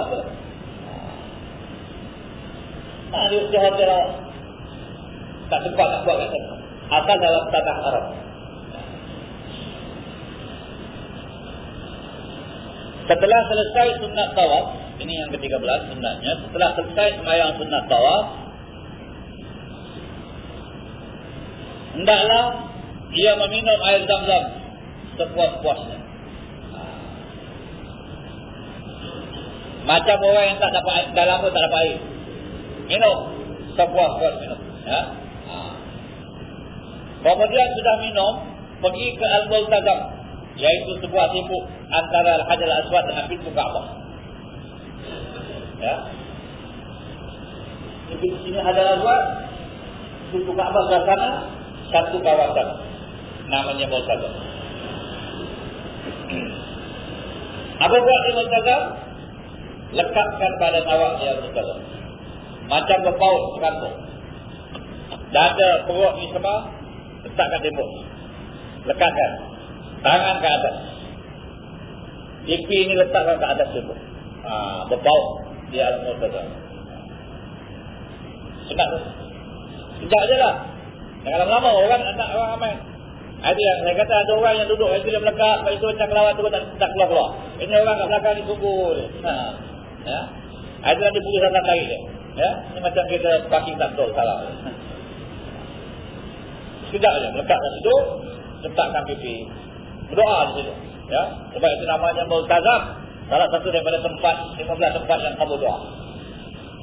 Hotel awak. Tak sempat buat kat sana. Asal dalam tanah Arab. Setelah selesai sunat tawaf, ini yang ke-13 sunatnya, setelah selesai semayang sunat tawaf, hendaklah dia meminum air zam-zam sepuas-puasnya. Macam orang yang tak dapat dalam pun tak dapat air. Minum. Sepuas-puas minum. Ya? Kemudian sudah minum, pergi ke Al-Multazam. Iaitu sebuah timbuk antara Al-Hajar Al-Aswad dengan pintu Kaabah. Ya? Di sini ada Al-Aswad. Pintu Kaabah ke sana, satu kawasan namanya Multazam. Apa buat di Multazam? Lekatkan badan awak di Multazam. Macam berpaut sekantung. Dada perut ni semua letakkan tembok. Lekatkan. Tangan ke atas. Pipi ni letakkan ke atas tembok. Ha, berpaut di alam Multazam. Senang tu. Sekejap je lah. Jangan lama-lama orang nak orang ramai. Ada yang saya kata ada orang yang duduk itu dia melekat, lepas itu macam kelawat tu tak, tak keluar-keluar. Ini orang kat belakang ni tunggu dia. Ha. Ya. Ada yang diputus datang lagi dia. Ya. Ini macam kita tak betul, salah. Sekejap je, melekat kat situ, letakkan pipi. Berdoa di situ. Ya. Sebab itu namanya Multazam. Salah satu daripada tempat, 15 tempat yang kamu doa.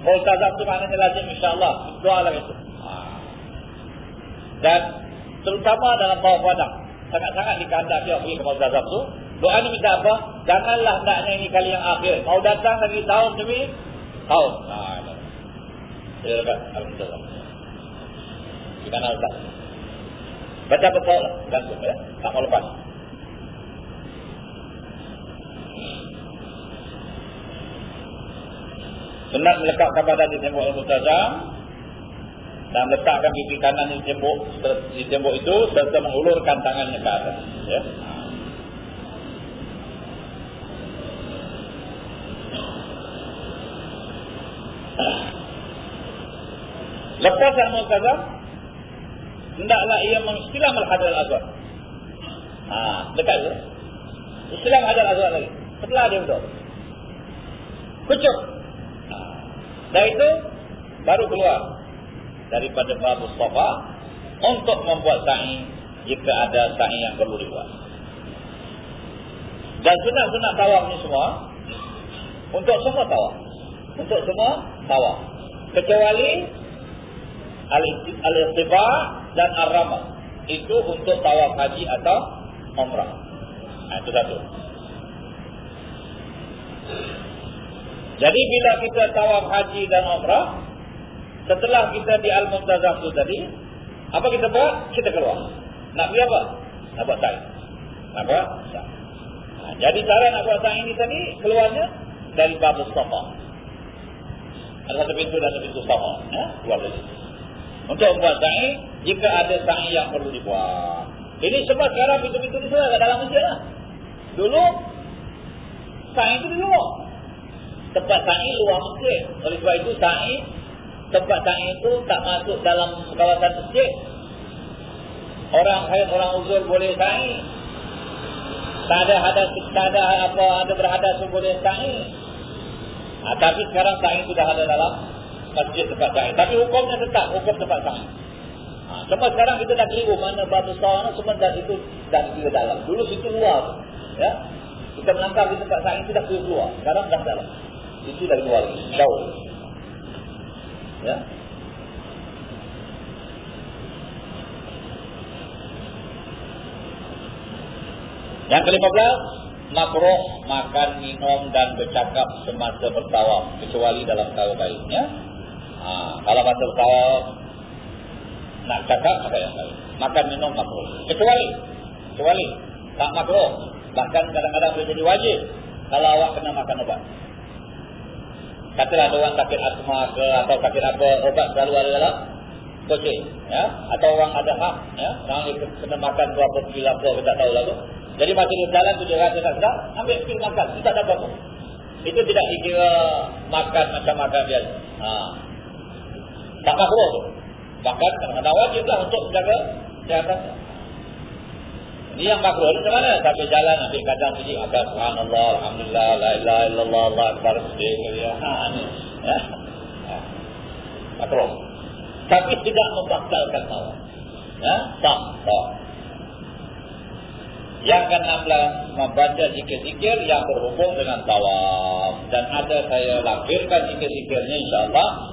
Multazam itu maknanya lazim insyaAllah. Doa lah itu. Dan terutama dalam bawah padang. Sangat-sangat dikandang dia pergi ke Multazam tu. Doa ni minta apa? Janganlah hendaknya ini kali yang akhir. Kau datang lagi tahun demi tahun. Nah, Dia dekat Al-Multazam. Di kanan letak. Baca betul lah. Gantung ya. Tak mau lepas. Senang melekatkan badan di tembok Al-Multazam dan letakkan pipi kanan di tembok di tembok itu serta mengulurkan tangannya ke atas ya Qazam Hendaklah ia mengistilam Al-Hadar Al-Azhar ha, Dekat tu Istilam Al-Hadar Al-Azhar lagi Setelah dia betul Kucuk ha. Dan itu Baru keluar daripada babu safa untuk membuat sa'i jika ada sa'i yang perlu dibuat. Dan sunat-sunat tawaf ni semua untuk semua tawaf. Untuk semua tawaf. Kecuali al-istifa dan ar-ramah. Itu untuk tawaf haji atau umrah. Nah, itu satu. Jadi bila kita tawaf haji dan umrah, Setelah kita di Al-Muntazam itu tadi, apa kita buat? Kita keluar. Nak pergi apa? Nak buat sa'i. Nak buat sa'i. Ha, jadi cara nak buat sa'i ini tadi, keluarnya dari Babu Safa. Ada satu pintu dan satu pintu Safa. Ya? Keluar dari Untuk membuat sa'i, jika ada sa'i yang perlu dibuat. Ini semua sekarang pintu-pintu ini sudah dalam masjid lah. Dulu, sa'i itu di luar. Tempat sa'i luar masjid. Oleh sebab itu, sa'i tempat sa'i itu tak masuk dalam kawasan masjid. Orang haid, orang uzur boleh sa'i. Tak ada hadas, tak ada apa, ada berhadas boleh sa'i. Ha, tapi sekarang sa'i sudah ada dalam masjid tempat sa'i. Tapi hukumnya tetap, hukum tempat sa'i. Ha, semua sekarang kita dah keliru mana batu sawana, semua dah itu dah kira dalam. Dulu situ luar. Ya? Kita melangkah di tempat sa'i itu dah keluar. Sekarang dah dalam. Itu dari luar. Jauh. Ya? Yang kelima belas, makruh makan, minum dan bercakap semasa bertawaf kecuali dalam tawaf baiknya. Ha, kalau masa bertawaf nak cakap apa yang baik? Makan, minum makruh. Kecuali, kecuali tak makruh. Bahkan kadang-kadang boleh jadi wajib kalau awak kena makan obat. Katalah ada orang sakit asma ke atau sakit apa obat selalu ada dalam kocik. Ya? Atau orang ada hak. Ya? Orang kena makan berapa pil apa kita tahu lah tu. Jadi masa dia berjalan tu dia rasa tak sedap. Ambil pil makan. Kita tak apa-apa. Itu tidak dikira makan macam makan biasa. Ha. Tak makhluk tu. Bahkan kadang-kadang wajib lah untuk menjaga kesihatan. Ini yang makhluk ni macam mana? Sampai jalan ambil kadang puji. Agar subhanallah, alhamdulillah, la ilaha illallah, Allah akbar. Ya. Ha, ni. Ya. Ha. Makhluk. Tapi tidak membatalkan tawaf. Ya? Tak. Tak. Yang ke-16 membaca zikir-zikir yang berhubung dengan tawaf dan ada saya lampirkan zikir-zikirnya insya-Allah